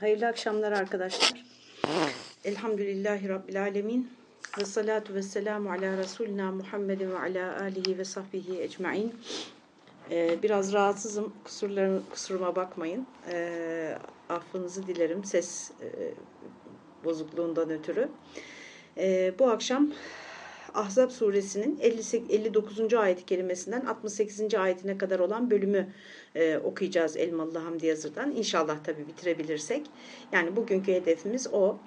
Hayırlı akşamlar arkadaşlar. Elhamdülillahi Rabbil Alemin. Ve salatu ve selamu ala Resulina Muhammedin ve ala alihi ve sahbihi ecmain. Ee, biraz rahatsızım. Kusurlarım, kusuruma bakmayın. Ee, affınızı dilerim ses e, bozukluğundan ötürü. Ee, bu akşam Ahzab suresinin 59. ayet kelimesinden 68. ayetine kadar olan bölümü e, okuyacağız Elmalı Hamdi Yazır'dan. İnşallah tabii bitirebilirsek. Yani bugünkü hedefimiz o.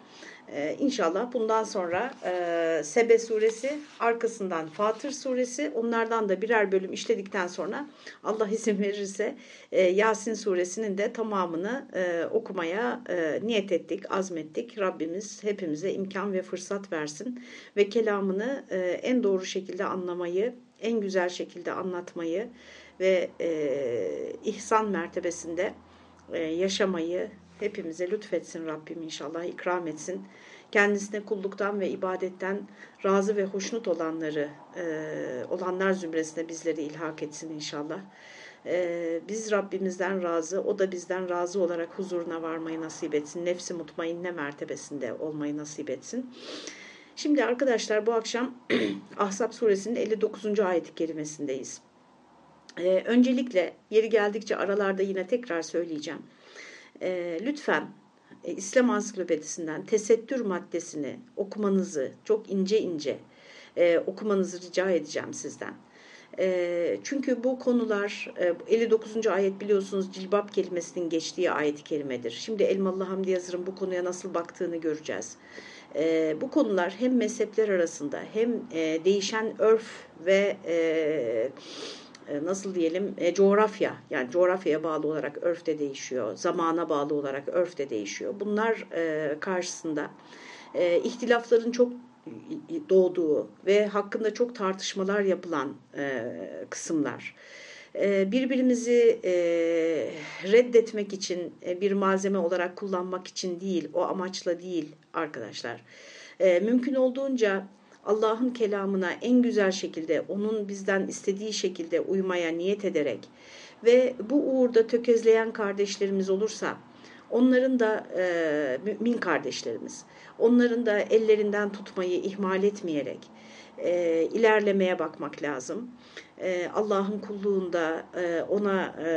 Ee, inşallah bundan sonra e, Sebe suresi, arkasından Fatır suresi, onlardan da birer bölüm işledikten sonra Allah izin verirse e, Yasin suresinin de tamamını e, okumaya e, niyet ettik, azmettik. Rabbimiz hepimize imkan ve fırsat versin ve kelamını e, en doğru şekilde anlamayı, en güzel şekilde anlatmayı ve e, ihsan mertebesinde e, yaşamayı hepimize lütfetsin Rabbim inşallah ikram etsin. Kendisine kulluktan ve ibadetten razı ve hoşnut olanları e, olanlar zümresine bizleri ilhak etsin inşallah. E, biz Rabbimizden razı, o da bizden razı olarak huzuruna varmayı nasip etsin. Nefsi mutmainne mertebesinde olmayı nasip etsin. Şimdi arkadaşlar bu akşam Ahzab suresinin 59. ayet kelimesindeyiz. Ee, öncelikle yeri geldikçe aralarda yine tekrar söyleyeceğim. Ee, lütfen e, İslam Ansiklopedisinden tesettür maddesini okumanızı çok ince ince e, okumanızı rica edeceğim sizden. E, çünkü bu konular e, 59. ayet biliyorsunuz cilbap kelimesinin geçtiği ayet-i kerimedir. Şimdi Elmalı Hamdi Yazır'ın bu konuya nasıl baktığını göreceğiz. E, bu konular hem mezhepler arasında hem e, değişen örf ve e, e, nasıl diyelim e, coğrafya yani coğrafyaya bağlı olarak örf de değişiyor, zamana bağlı olarak örf de değişiyor. Bunlar e, karşısında e, ihtilafların çok doğduğu ve hakkında çok tartışmalar yapılan e, kısımlar. E, birbirimizi e, reddetmek için e, bir malzeme olarak kullanmak için değil, o amaçla değil arkadaşlar. E, mümkün olduğunca Allah'ın kelamına en güzel şekilde, onun bizden istediği şekilde uymaya niyet ederek ve bu uğurda tökezleyen kardeşlerimiz olursa, onların da e, mümin kardeşlerimiz, onların da ellerinden tutmayı ihmal etmeyerek e, ilerlemeye bakmak lazım. E, Allah'ın kulluğunda e, ona e,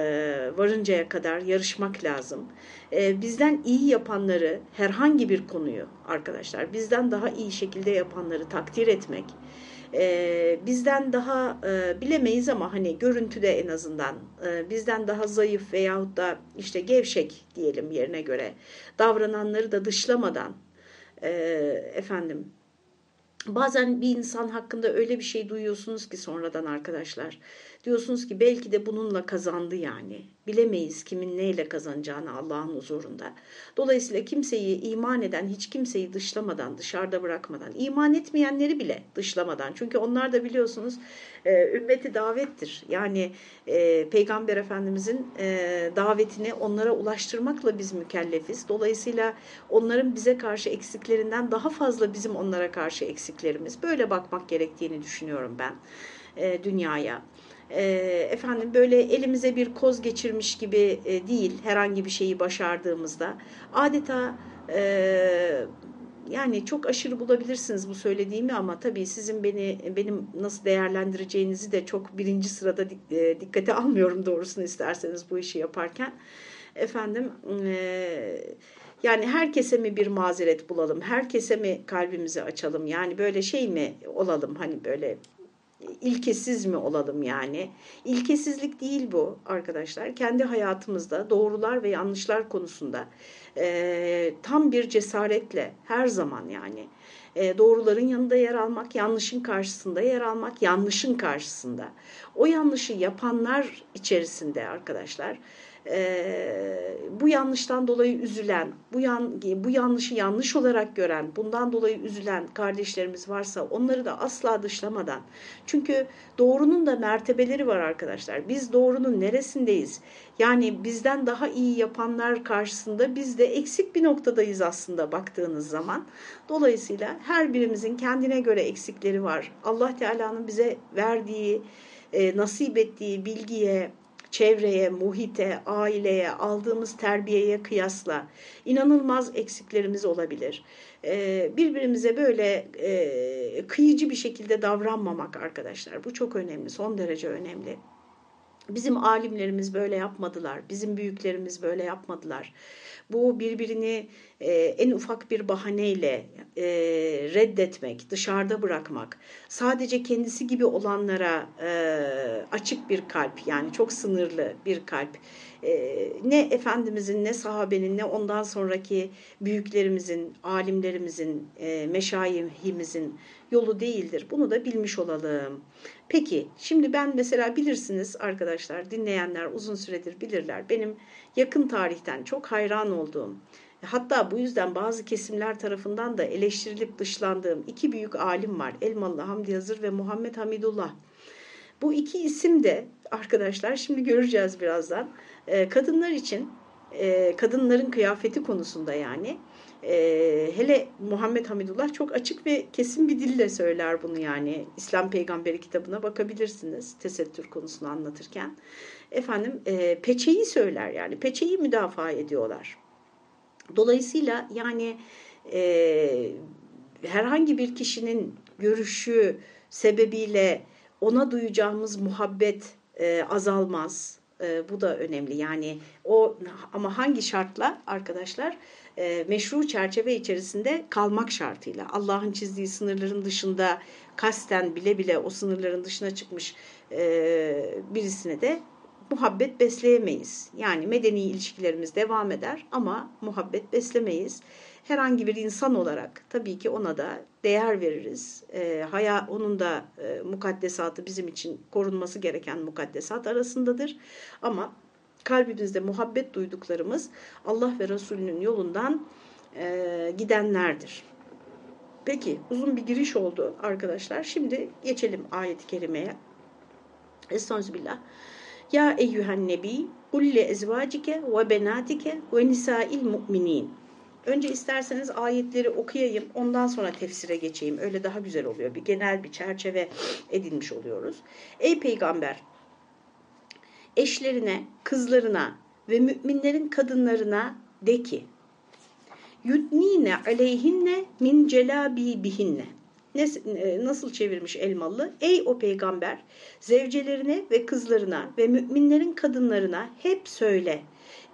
varıncaya kadar yarışmak lazım. E, bizden iyi yapanları herhangi bir konuyu arkadaşlar bizden daha iyi şekilde yapanları takdir etmek. E, bizden daha e, bilemeyiz ama hani görüntüde en azından e, bizden daha zayıf veyahut da işte gevşek diyelim yerine göre davrananları da dışlamadan e, efendim Bazen bir insan hakkında öyle bir şey duyuyorsunuz ki sonradan arkadaşlar. Diyorsunuz ki belki de bununla kazandı yani. Bilemeyiz kimin neyle kazanacağını Allah'ın huzurunda. Dolayısıyla kimseyi iman eden, hiç kimseyi dışlamadan, dışarıda bırakmadan, iman etmeyenleri bile dışlamadan. Çünkü onlar da biliyorsunuz e, ümmeti davettir. Yani e, Peygamber Efendimizin e, davetini onlara ulaştırmakla biz mükellefiz. Dolayısıyla onların bize karşı eksiklerinden daha fazla bizim onlara karşı eksiklerimiz. Böyle bakmak gerektiğini düşünüyorum ben dünyaya e, efendim böyle elimize bir koz geçirmiş gibi e, değil herhangi bir şeyi başardığımızda. Adeta e, yani çok aşırı bulabilirsiniz bu söylediğimi ama tabii sizin beni benim nasıl değerlendireceğinizi de çok birinci sırada e, dikkate almıyorum doğrusunu isterseniz bu işi yaparken. Efendim e, yani herkese mi bir mazeret bulalım herkese mi kalbimizi açalım? Yani böyle şey mi olalım? Hani böyle ilkesiz mi olalım yani? İlkesizlik değil bu arkadaşlar. Kendi hayatımızda doğrular ve yanlışlar konusunda e, tam bir cesaretle her zaman yani e, doğruların yanında yer almak, yanlışın karşısında yer almak, yanlışın karşısında. O yanlışı yapanlar içerisinde arkadaşlar e, bu yanlıştan dolayı üzülen, bu, yan, bu yanlışı yanlış olarak gören, bundan dolayı üzülen kardeşlerimiz varsa onları da asla dışlamadan. Çünkü doğrunun da mertebeleri var arkadaşlar. Biz doğrunun neresindeyiz? Yani bizden daha iyi yapanlar karşısında biz de eksik bir noktadayız aslında baktığınız zaman. Dolayısıyla her birimizin kendine göre eksikleri var. Allah Teala'nın bize verdiği, e, nasip ettiği bilgiye, çevreye, muhite, aileye, aldığımız terbiyeye kıyasla inanılmaz eksiklerimiz olabilir. E, birbirimize böyle e, kıyıcı bir şekilde davranmamak arkadaşlar. Bu çok önemli, son derece önemli. Bizim alimlerimiz böyle yapmadılar. Bizim büyüklerimiz böyle yapmadılar. Bu birbirini e, en ufak bir bahaneyle e, reddetmek, dışarıda bırakmak, sadece kendisi gibi olanlara e, açık bir kalp yani çok sınırlı bir kalp. E, ne Efendimizin ne sahabenin ne ondan sonraki büyüklerimizin, alimlerimizin, e, meşayihimizin yolu değildir. Bunu da bilmiş olalım. Peki şimdi ben mesela bilirsiniz arkadaşlar dinleyenler uzun süredir bilirler. Benim yakın tarihten çok hayran olduğum hatta bu yüzden bazı kesimler tarafından da eleştirilip dışlandığım iki büyük alim var. Elmalı Hamdi Yazır ve Muhammed Hamidullah. Bu iki isim de arkadaşlar şimdi göreceğiz birazdan. Kadınlar için kadınların kıyafeti konusunda yani e, hele Muhammed Hamidullah çok açık ve kesin bir dille söyler bunu yani. İslam Peygamberi kitabına bakabilirsiniz tesettür konusunu anlatırken. Efendim e, peçeyi söyler yani peçeyi müdafaa ediyorlar. Dolayısıyla yani e, herhangi bir kişinin görüşü sebebiyle ona duyacağımız muhabbet e, azalmaz. E, bu da önemli. Yani o ama hangi şartla arkadaşlar? E, meşru çerçeve içerisinde kalmak şartıyla. Allah'ın çizdiği sınırların dışında kasten bile bile o sınırların dışına çıkmış e, birisine de muhabbet besleyemeyiz. Yani medeni ilişkilerimiz devam eder ama muhabbet beslemeyiz. Herhangi bir insan olarak tabii ki ona da değer veririz. E, haya, onun da e, mukaddesatı bizim için korunması gereken mukaddesat arasındadır. Ama kalbimizde muhabbet duyduklarımız Allah ve Resulünün yolundan e, gidenlerdir. Peki uzun bir giriş oldu arkadaşlar. Şimdi geçelim ayet-i kerimeye. Estağfirullah. Ya eyyühen nebi kulli ezvacike ve benatike ve nisail mu'minin. Önce isterseniz ayetleri okuyayım, ondan sonra tefsire geçeyim. Öyle daha güzel oluyor. Bir genel bir çerçeve edinmiş oluyoruz. Ey peygamber, eşlerine, kızlarına ve müminlerin kadınlarına de ki, yudnine aleyhinne min celabi bihinne. E, nasıl çevirmiş Elmalı? Ey o peygamber, zevcelerine ve kızlarına ve müminlerin kadınlarına hep söyle,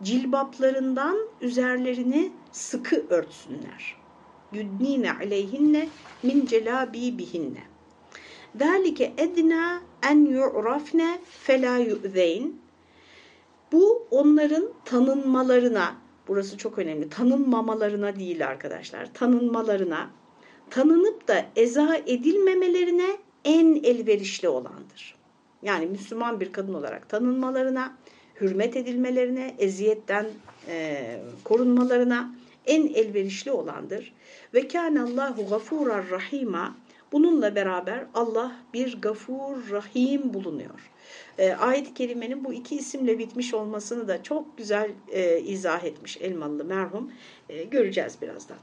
cilbaplarından üzerlerini sıkı örtsünler. Yudnine aleyhinne min celabi bihinne. Dalike edna en yu'rafne fela yu'zeyn. Bu onların tanınmalarına, burası çok önemli, tanınmamalarına değil arkadaşlar, tanınmalarına, tanınıp da eza edilmemelerine en elverişli olandır. Yani Müslüman bir kadın olarak tanınmalarına, hürmet edilmelerine, eziyetten e, korunmalarına en elverişli olandır. Ve kânallâhu gafûrar rahîmâ Bununla beraber Allah bir gafur, rahim bulunuyor. E, Ayet-i Kerime'nin bu iki isimle bitmiş olmasını da çok güzel e, izah etmiş Elmalı merhum. E, göreceğiz birazdan.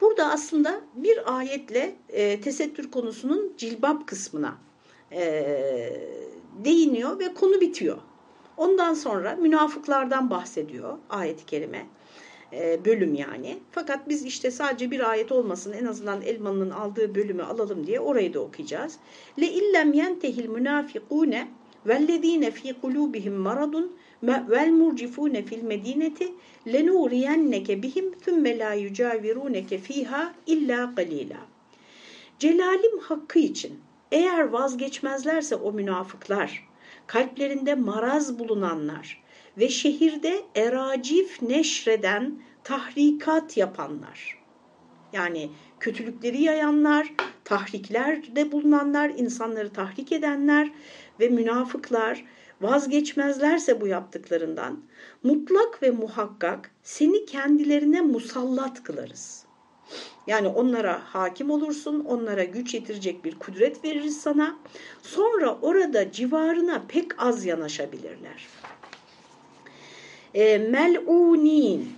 Burada aslında bir ayetle e, tesettür konusunun cilbap kısmına e, değiniyor ve konu bitiyor. Ondan sonra münafıklardan bahsediyor ayet-i kerime. E, bölüm yani. Fakat biz işte sadece bir ayet olmasın en azından Elmalı'nın aldığı bölümü alalım diye orayı da okuyacağız. Le illem yentehil münafikune vellezine fi kulubihim maradun vel murcifune fil medineti lenuriyenneke bihim thumme la yucaviruneke fiha illa qalila. Celalim hakkı için eğer vazgeçmezlerse o münafıklar, kalplerinde maraz bulunanlar, ve şehirde eracif neşreden tahrikat yapanlar. Yani kötülükleri yayanlar, tahriklerde bulunanlar, insanları tahrik edenler ve münafıklar vazgeçmezlerse bu yaptıklarından mutlak ve muhakkak seni kendilerine musallat kılarız. Yani onlara hakim olursun, onlara güç yetirecek bir kudret veririz sana. Sonra orada civarına pek az yanaşabilirler e, mel'unin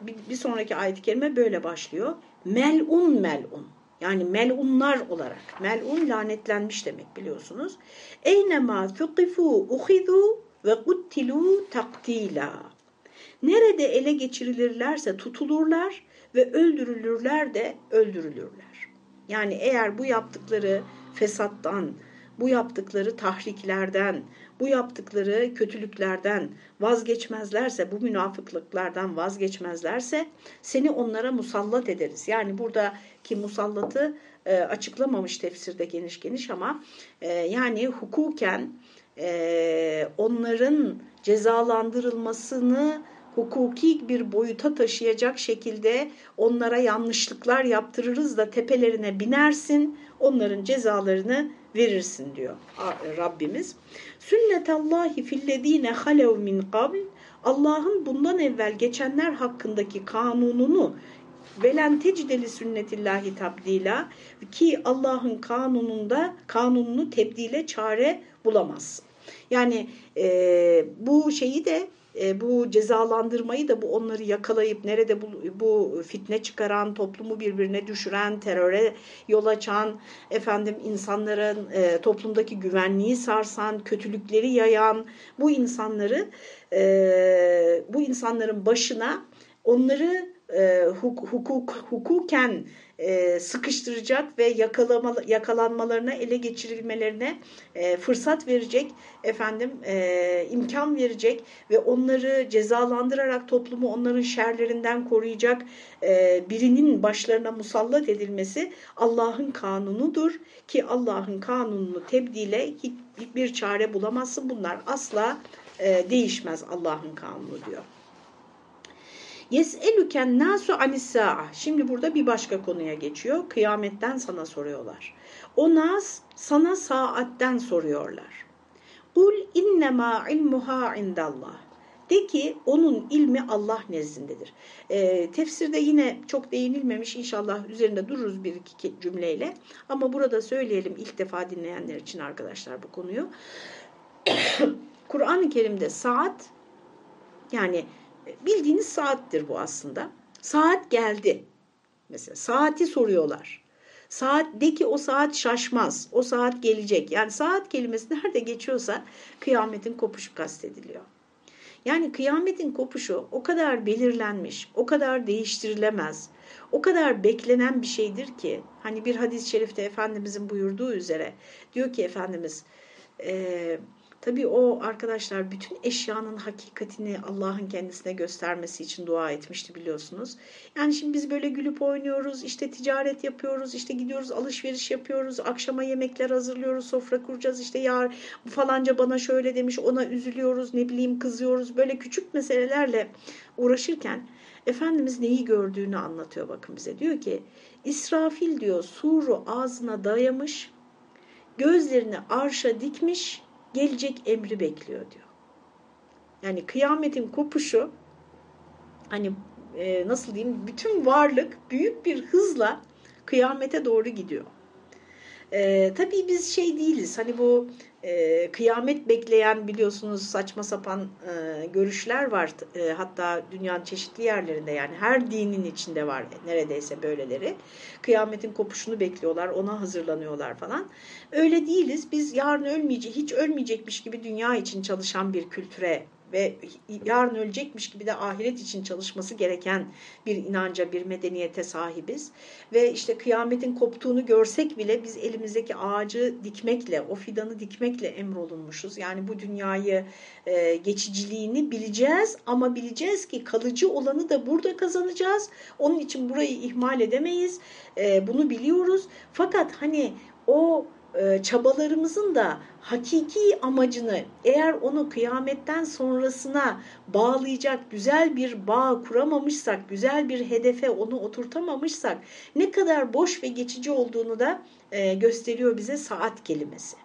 bir, bir sonraki ayet-i kerime böyle başlıyor. Mel'un mel'un. Yani melunlar olarak. Melun lanetlenmiş demek biliyorsunuz. Eynema thuqifu uhidu ve kuttilu taktila. Nerede ele geçirilirlerse tutulurlar ve öldürülürler de öldürülürler. Yani eğer bu yaptıkları fesattan, bu yaptıkları tahriklerden, bu yaptıkları kötülüklerden vazgeçmezlerse, bu münafıklıklardan vazgeçmezlerse seni onlara musallat ederiz. Yani buradaki musallatı e, açıklamamış tefsirde geniş geniş ama e, yani hukuken e, onların cezalandırılmasını hukuki bir boyuta taşıyacak şekilde onlara yanlışlıklar yaptırırız da tepelerine binersin, onların cezalarını verirsin diyor Rabbimiz. Sünnetallahi fillezine halev min qabl Allah'ın bundan evvel geçenler hakkındaki kanununu velen tecdeli sünnetillahi tabdila ki Allah'ın kanununda kanununu tebdile çare bulamazsın. Yani e, bu şeyi de e, bu cezalandırmayı da bu onları yakalayıp nerede bu, bu fitne çıkaran, toplumu birbirine düşüren, teröre yol açan, efendim insanların e, toplumdaki güvenliği sarsan, kötülükleri yayan bu insanları e, bu insanların başına onları e, hukuk, hukuken e, sıkıştıracak ve yakalama, yakalanmalarına, ele geçirilmelerine e, fırsat verecek, efendim e, imkan verecek ve onları cezalandırarak toplumu onların şerlerinden koruyacak e, birinin başlarına musallat edilmesi Allah'ın kanunudur ki Allah'ın kanununu tebdile hiçbir çare bulamazsın. Bunlar asla değişmez Allah'ın kanunu diyor. Yes'elüken nasu anissa'a. Şimdi burada bir başka konuya geçiyor. Kıyametten sana soruyorlar. O nas sana saatten soruyorlar. Kul innema ilmuha indallah. De ki onun ilmi Allah nezdindedir. E, tefsirde yine çok değinilmemiş inşallah üzerinde dururuz bir iki cümleyle. Ama burada söyleyelim ilk defa dinleyenler için arkadaşlar bu konuyu. Kur'an-ı Kerim'de saat yani bildiğiniz saattir bu aslında. Saat geldi. Mesela saati soruyorlar. Saat de ki o saat şaşmaz. O saat gelecek. Yani saat kelimesi nerede geçiyorsa kıyametin kopuşu kastediliyor. Yani kıyametin kopuşu o kadar belirlenmiş, o kadar değiştirilemez, o kadar beklenen bir şeydir ki hani bir hadis-i şerifte Efendimizin buyurduğu üzere diyor ki Efendimiz e, Tabii o arkadaşlar bütün eşyanın hakikatini Allah'ın kendisine göstermesi için dua etmişti biliyorsunuz. Yani şimdi biz böyle gülüp oynuyoruz, işte ticaret yapıyoruz, işte gidiyoruz alışveriş yapıyoruz, akşama yemekler hazırlıyoruz, sofra kuracağız, işte ya falanca bana şöyle demiş ona üzülüyoruz, ne bileyim kızıyoruz. Böyle küçük meselelerle uğraşırken Efendimiz neyi gördüğünü anlatıyor bakın bize. Diyor ki İsrafil diyor suru ağzına dayamış, gözlerini arşa dikmiş gelecek emri bekliyor diyor. Yani kıyametin kopuşu hani e, nasıl diyeyim bütün varlık büyük bir hızla kıyamete doğru gidiyor. E, tabii biz şey değiliz hani bu e, kıyamet bekleyen biliyorsunuz saçma sapan e, görüşler var. E, hatta dünyanın çeşitli yerlerinde yani her dinin içinde var neredeyse böyleleri. Kıyametin kopuşunu bekliyorlar, ona hazırlanıyorlar falan. Öyle değiliz. Biz yarın ölmeyecek, hiç ölmeyecekmiş gibi dünya için çalışan bir kültüre ve yarın ölecekmiş gibi de ahiret için çalışması gereken bir inanca, bir medeniyete sahibiz. Ve işte kıyametin koptuğunu görsek bile biz elimizdeki ağacı dikmekle, o fidanı dikmekle emrolunmuşuz. Yani bu dünyayı e, geçiciliğini bileceğiz ama bileceğiz ki kalıcı olanı da burada kazanacağız. Onun için burayı ihmal edemeyiz. E, bunu biliyoruz. Fakat hani o çabalarımızın da hakiki amacını eğer onu kıyametten sonrasına bağlayacak güzel bir bağ kuramamışsak, güzel bir hedefe onu oturtamamışsak ne kadar boş ve geçici olduğunu da e, gösteriyor bize saat kelimesi.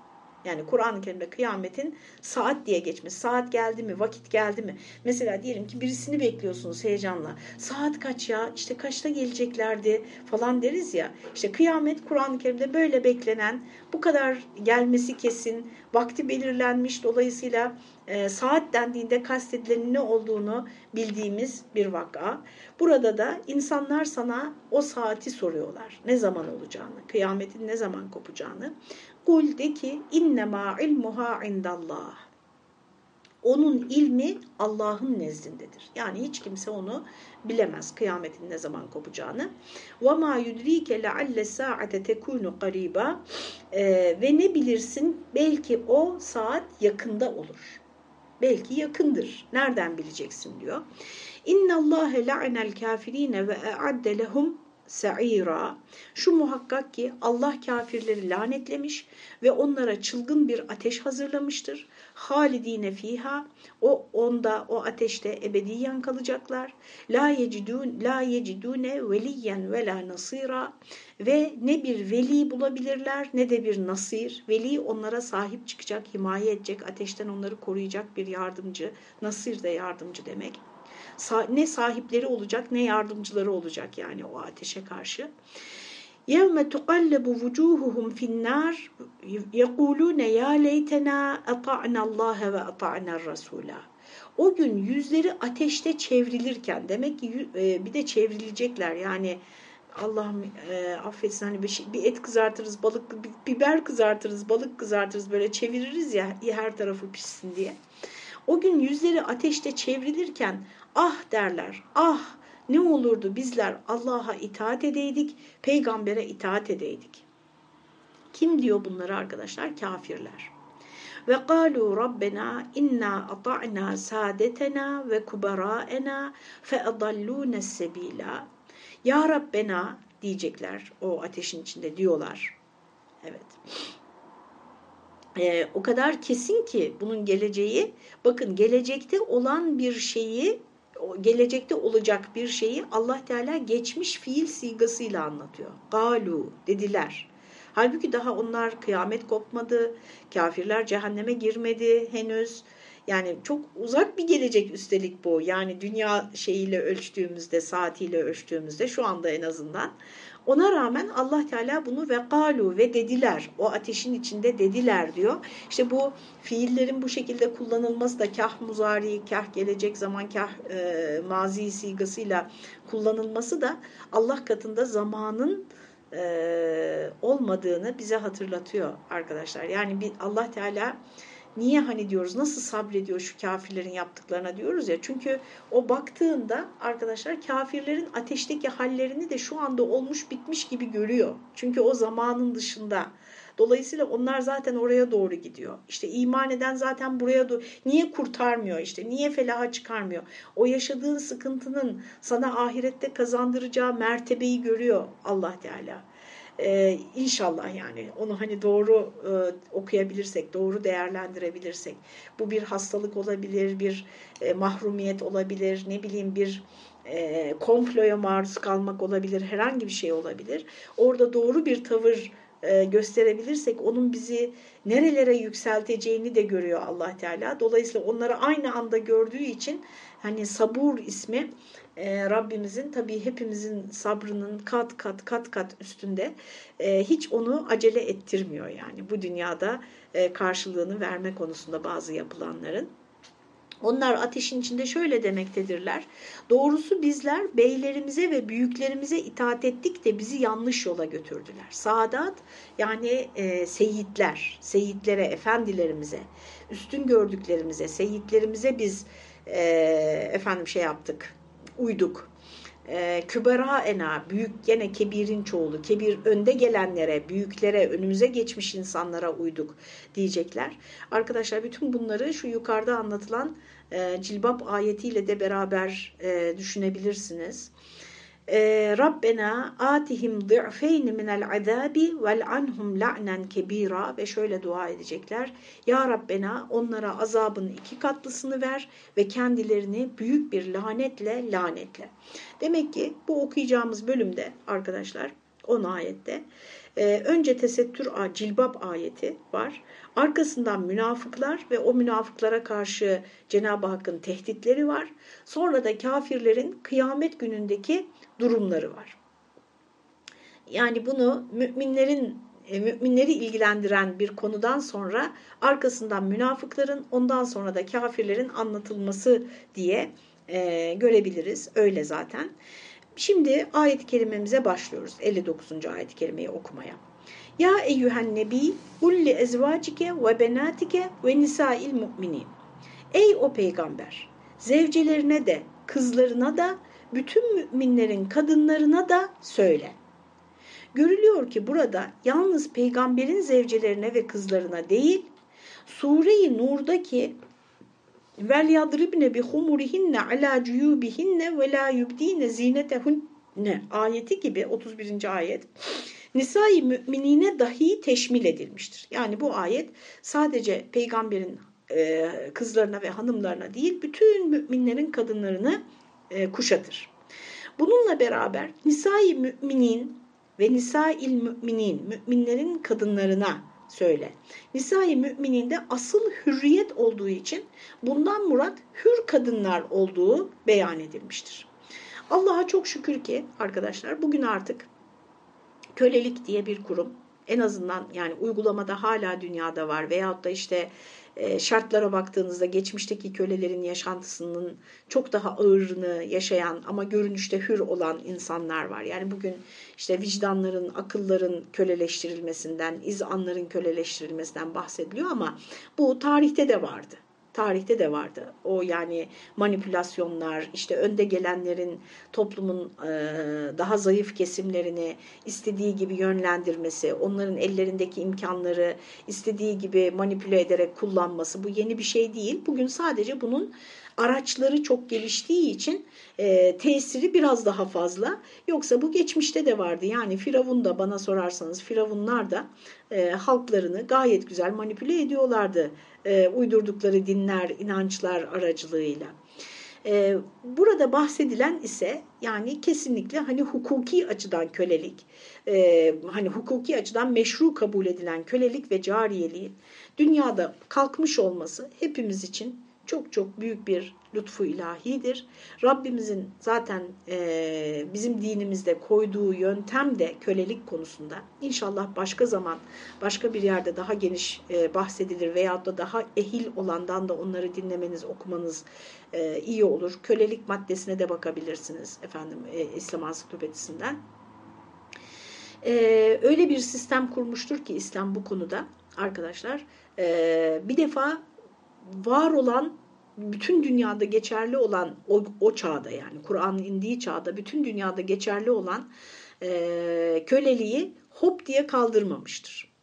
Yani Kur'an-ı Kerim'de kıyametin saat diye geçmesi. Saat geldi mi, vakit geldi mi? Mesela diyelim ki birisini bekliyorsunuz heyecanla. Saat kaç ya, işte kaçta geleceklerdi falan deriz ya. İşte kıyamet Kur'an-ı Kerim'de böyle beklenen, bu kadar gelmesi kesin, vakti belirlenmiş. Dolayısıyla e, saat dendiğinde kastedilenin ne olduğunu bildiğimiz bir vaka. Burada da insanlar sana o saati soruyorlar. Ne zaman olacağını, kıyametin ne zaman kopacağını. Kul de ki innema ilmuha indallah. Onun ilmi Allah'ın nezdindedir. Yani hiç kimse onu bilemez kıyametin ne zaman kopacağını. وَمَا يُدْرِيكَ لَعَلَّ السَّاعَةَ تَكُونُ قَرِيبًا Ve ne bilirsin belki o saat yakında olur. Belki yakındır. Nereden bileceksin diyor. İnna İnnallâhe la'nel kafirine ve e'adde lehum sa'ira. Şu muhakkak ki Allah kafirleri lanetlemiş ve onlara çılgın bir ateş hazırlamıştır. Halidine fiha o onda o ateşte ebediyen kalacaklar. La yecidun la yecidune veliyen ve la nasira ve ne bir veli bulabilirler ne de bir nasir. Veli onlara sahip çıkacak, himaye edecek, ateşten onları koruyacak bir yardımcı. Nasir de yardımcı demek ne sahipleri olacak ne yardımcıları olacak yani o ateşe karşı. يَوْمَ تُقَلَّبُ وُجُوهُهُمْ فِي النَّارِ يَقُولُونَ يَا لَيْتَنَا أَطَعْنَا اللّٰهَ وَأَطَعْنَا الرَّسُولَ O gün yüzleri ateşte çevrilirken demek ki e, bir de çevrilecekler yani Allah'ım e, affetsin hani bir, şey, bir et kızartırız, balık, biber kızartırız, balık kızartırız böyle çeviririz ya her tarafı pişsin diye. O gün yüzleri ateşte çevrilirken ah derler, ah ne olurdu bizler Allah'a itaat edeydik, peygambere itaat edeydik. Kim diyor bunları arkadaşlar? Kafirler. Ve kalu rabbena inna ata'na saadetena ve kubaraena fe adalluna sebila. Ya Rabbena diyecekler o ateşin içinde diyorlar. Evet e, o kadar kesin ki bunun geleceği, bakın gelecekte olan bir şeyi, gelecekte olacak bir şeyi Allah Teala geçmiş fiil sigasıyla anlatıyor. Galu dediler. Halbuki daha onlar kıyamet kopmadı, kafirler cehenneme girmedi henüz. Yani çok uzak bir gelecek üstelik bu. Yani dünya şeyiyle ölçtüğümüzde, saatiyle ölçtüğümüzde şu anda en azından. Ona rağmen Allah Teala bunu ve kalu ve dediler. O ateşin içinde dediler diyor. İşte bu fiillerin bu şekilde kullanılması da kah muzari, kah gelecek zaman, kah e, mazi sigasıyla kullanılması da Allah katında zamanın e, olmadığını bize hatırlatıyor arkadaşlar. Yani bir Allah Teala Niye hani diyoruz nasıl sabrediyor şu kafirlerin yaptıklarına diyoruz ya. Çünkü o baktığında arkadaşlar kafirlerin ateşteki hallerini de şu anda olmuş bitmiş gibi görüyor. Çünkü o zamanın dışında. Dolayısıyla onlar zaten oraya doğru gidiyor. İşte iman eden zaten buraya doğru. Niye kurtarmıyor işte? Niye felaha çıkarmıyor? O yaşadığın sıkıntının sana ahirette kazandıracağı mertebeyi görüyor Allah Teala. Ee, inşallah yani onu hani doğru e, okuyabilirsek, doğru değerlendirebilirsek. Bu bir hastalık olabilir, bir e, mahrumiyet olabilir, ne bileyim bir e, komploya maruz kalmak olabilir, herhangi bir şey olabilir. Orada doğru bir tavır gösterebilirsek onun bizi nerelere yükselteceğini de görüyor Allah Teala. Dolayısıyla onları aynı anda gördüğü için hani sabur ismi e, Rabbimizin tabii hepimizin sabrının kat kat kat kat üstünde e, hiç onu acele ettirmiyor yani bu dünyada e, karşılığını verme konusunda bazı yapılanların. Onlar ateşin içinde şöyle demektedirler. Doğrusu bizler beylerimize ve büyüklerimize itaat ettik de bizi yanlış yola götürdüler. Saadat yani e, seyitler, seyitlere, efendilerimize, üstün gördüklerimize, seyitlerimize biz e, efendim şey yaptık, uyduk. E, kübera ena, büyük gene kebirin çoğulu, kebir önde gelenlere, büyüklere, önümüze geçmiş insanlara uyduk diyecekler. Arkadaşlar bütün bunları şu yukarıda anlatılan e, cilbap ayetiyle de beraber e, düşünebilirsiniz. E, Rabbena atihim dı'feyni minel azabi vel anhum la'nen kebira ve şöyle dua edecekler. Ya Rabbena onlara azabın iki katlısını ver ve kendilerini büyük bir lanetle lanetle. Demek ki bu okuyacağımız bölümde arkadaşlar 10 ayette e, önce tesettür cilbap ayeti var. Arkasından münafıklar ve o münafıklara karşı Cenab-ı Hakk'ın tehditleri var. Sonra da kafirlerin kıyamet günündeki durumları var. Yani bunu müminlerin e, müminleri ilgilendiren bir konudan sonra arkasından münafıkların ondan sonra da kafirlerin anlatılması diye e, görebiliriz. Öyle zaten. Şimdi ayet-i kerimemize başlıyoruz. 59. ayet-i kerimeyi okumaya. Ya eyyühen nebi ulli ezvacike ve benatike ve nisail mu'minin. Ey o peygamber! Zevcelerine de, kızlarına da, bütün müminlerin kadınlarına da söyle. Görülüyor ki burada yalnız peygamberin zevcelerine ve kızlarına değil, Sure-i Nur'daki vel yadribne bi humurihinne ala cuyubihinne ve la yubdine zinetehunne ayeti gibi 31. ayet Nisa-i müminine dahi teşmil edilmiştir. Yani bu ayet sadece peygamberin e, kızlarına ve hanımlarına değil bütün müminlerin kadınlarını e, kuşatır. Bununla beraber Nisa-i müminin ve Nisa-il müminin müminlerin kadınlarına söyle. Nisa-i mümininde asıl hürriyet olduğu için bundan murat hür kadınlar olduğu beyan edilmiştir. Allah'a çok şükür ki arkadaşlar bugün artık kölelik diye bir kurum. En azından yani uygulamada hala dünyada var. Veyahut da işte e, şartlara baktığınızda geçmişteki kölelerin yaşantısının çok daha ağırını yaşayan ama görünüşte hür olan insanlar var. Yani bugün işte vicdanların, akılların köleleştirilmesinden, izanların köleleştirilmesinden bahsediliyor ama bu tarihte de vardı tarihte de vardı. O yani manipülasyonlar, işte önde gelenlerin toplumun e, daha zayıf kesimlerini istediği gibi yönlendirmesi, onların ellerindeki imkanları istediği gibi manipüle ederek kullanması bu yeni bir şey değil. Bugün sadece bunun araçları çok geliştiği için e, tesiri biraz daha fazla. Yoksa bu geçmişte de vardı. Yani Firavun da bana sorarsanız Firavunlar da e, halklarını gayet güzel manipüle ediyorlardı. E, uydurdukları dinler, inançlar aracılığıyla. E, burada bahsedilen ise yani kesinlikle hani hukuki açıdan kölelik, e, hani hukuki açıdan meşru kabul edilen kölelik ve cariyeliği dünyada kalkmış olması hepimiz için çok çok büyük bir lütfu ilahidir. Rabbimizin zaten e, bizim dinimizde koyduğu yöntem de kölelik konusunda. İnşallah başka zaman başka bir yerde daha geniş e, bahsedilir veyahut da daha ehil olandan da onları dinlemeniz, okumanız e, iyi olur. Kölelik maddesine de bakabilirsiniz efendim e, İslam Ansiklopedisinden. E, öyle bir sistem kurmuştur ki İslam bu konuda arkadaşlar. E, bir defa var olan bütün dünyada geçerli olan o, o çağda yani Kur'an'ın indiği çağda bütün dünyada geçerli olan e, köleliği hop diye kaldırmamıştır.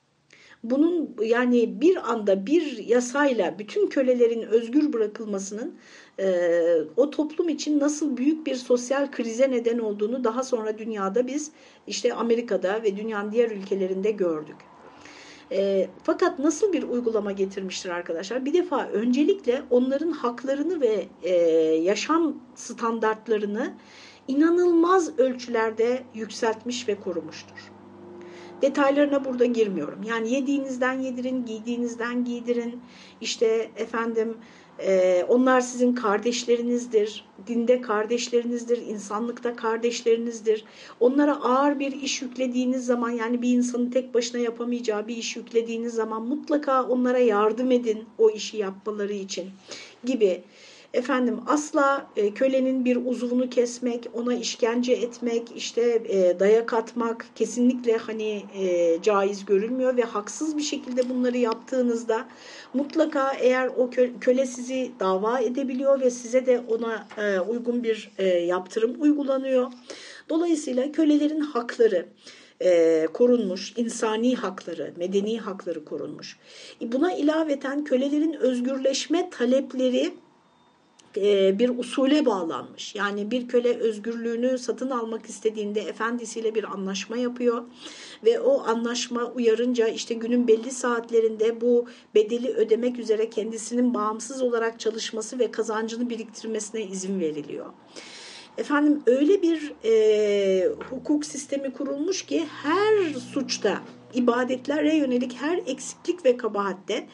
Bunun yani bir anda bir yasayla bütün kölelerin özgür bırakılmasının e, o toplum için nasıl büyük bir sosyal krize neden olduğunu daha sonra dünyada biz işte Amerika'da ve dünyanın diğer ülkelerinde gördük. E, fakat nasıl bir uygulama getirmiştir arkadaşlar? Bir defa öncelikle onların haklarını ve e, yaşam standartlarını inanılmaz ölçülerde yükseltmiş ve korumuştur. Detaylarına burada girmiyorum. Yani yediğinizden yedirin, giydiğinizden giydirin. İşte efendim ee, onlar sizin kardeşlerinizdir, dinde kardeşlerinizdir, insanlıkta kardeşlerinizdir. Onlara ağır bir iş yüklediğiniz zaman yani bir insanın tek başına yapamayacağı bir iş yüklediğiniz zaman mutlaka onlara yardım edin o işi yapmaları için gibi efendim asla e, kölenin bir uzuvunu kesmek, ona işkence etmek, işte e, dayak atmak kesinlikle hani e, caiz görülmüyor ve haksız bir şekilde bunları yaptığınızda mutlaka eğer o köle sizi dava edebiliyor ve size de ona e, uygun bir e, yaptırım uygulanıyor. Dolayısıyla kölelerin hakları e, korunmuş, insani hakları, medeni hakları korunmuş. Buna ilaveten kölelerin özgürleşme talepleri bir usule bağlanmış. Yani bir köle özgürlüğünü satın almak istediğinde efendisiyle bir anlaşma yapıyor ve o anlaşma uyarınca işte günün belli saatlerinde bu bedeli ödemek üzere kendisinin bağımsız olarak çalışması ve kazancını biriktirmesine izin veriliyor. Efendim öyle bir e, hukuk sistemi kurulmuş ki her suçta ibadetlere yönelik her eksiklik ve kabahatte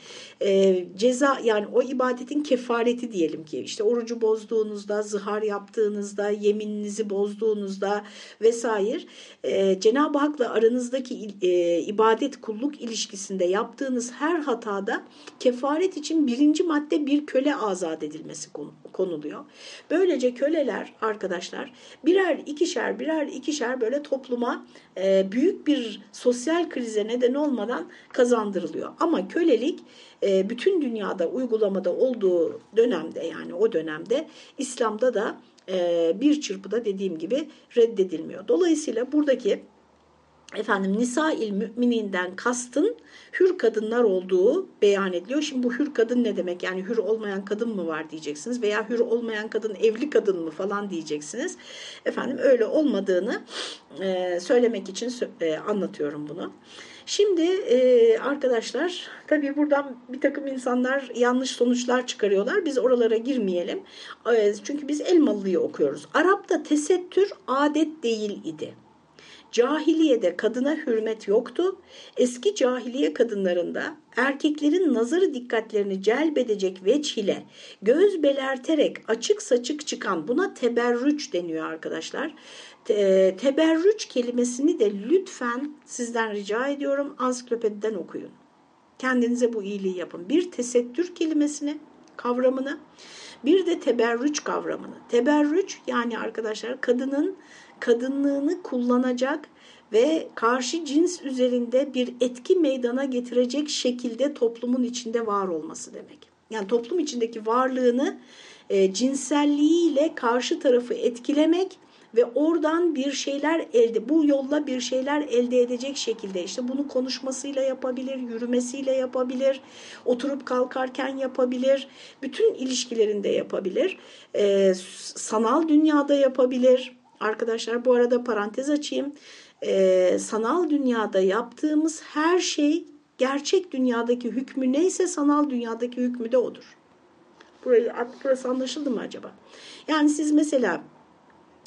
e, ceza yani o ibadetin kefareti diyelim ki işte orucu bozduğunuzda, zihar yaptığınızda, yemininizi bozduğunuzda vesaire e, Cenab-ı Hak'la aranızdaki e, ibadet kulluk ilişkisinde yaptığınız her hatada kefaret için birinci madde bir köle azat edilmesi konuluyor. Böylece köleler arkadaşlar birer ikişer birer ikişer böyle topluma e, büyük bir sosyal krize neden olmadan kazandırılıyor. Ama kölelik e, bütün dünyada uygulamada olduğu dönemde yani o dönemde İslam'da da e, bir çırpıda dediğim gibi reddedilmiyor. Dolayısıyla buradaki efendim nisa-il mümininden kastın hür kadınlar olduğu beyan ediliyor. Şimdi bu hür kadın ne demek? Yani hür olmayan kadın mı var diyeceksiniz veya hür olmayan kadın evli kadın mı falan diyeceksiniz. Efendim öyle olmadığını e, söylemek için e, anlatıyorum bunu. Şimdi e, arkadaşlar tabii buradan bir takım insanlar yanlış sonuçlar çıkarıyorlar. Biz oralara girmeyelim. E, çünkü biz Elmalı'yı okuyoruz. Arap'ta tesettür adet değil idi. Cahiliyede kadına hürmet yoktu. Eski cahiliye kadınlarında erkeklerin nazarı dikkatlerini celbedecek veç ile göz belerterek açık saçık çıkan buna teberrüç deniyor arkadaşlar. Te, teberrüç kelimesini de lütfen sizden rica ediyorum ansiklopediden okuyun. Kendinize bu iyiliği yapın. Bir tesettür kelimesini, kavramını, bir de teberrüç kavramını. Teberrüç yani arkadaşlar kadının kadınlığını kullanacak ve karşı cins üzerinde bir etki meydana getirecek şekilde toplumun içinde var olması demek. Yani toplum içindeki varlığını e, cinselliğiyle karşı tarafı etkilemek ve oradan bir şeyler elde, bu yolla bir şeyler elde edecek şekilde işte bunu konuşmasıyla yapabilir, yürümesiyle yapabilir, oturup kalkarken yapabilir, bütün ilişkilerinde yapabilir, e, sanal dünyada yapabilir, Arkadaşlar bu arada parantez açayım. Ee, sanal dünyada yaptığımız her şey gerçek dünyadaki hükmü neyse sanal dünyadaki hükmü de odur. Burayı, burası anlaşıldı mı acaba? Yani siz mesela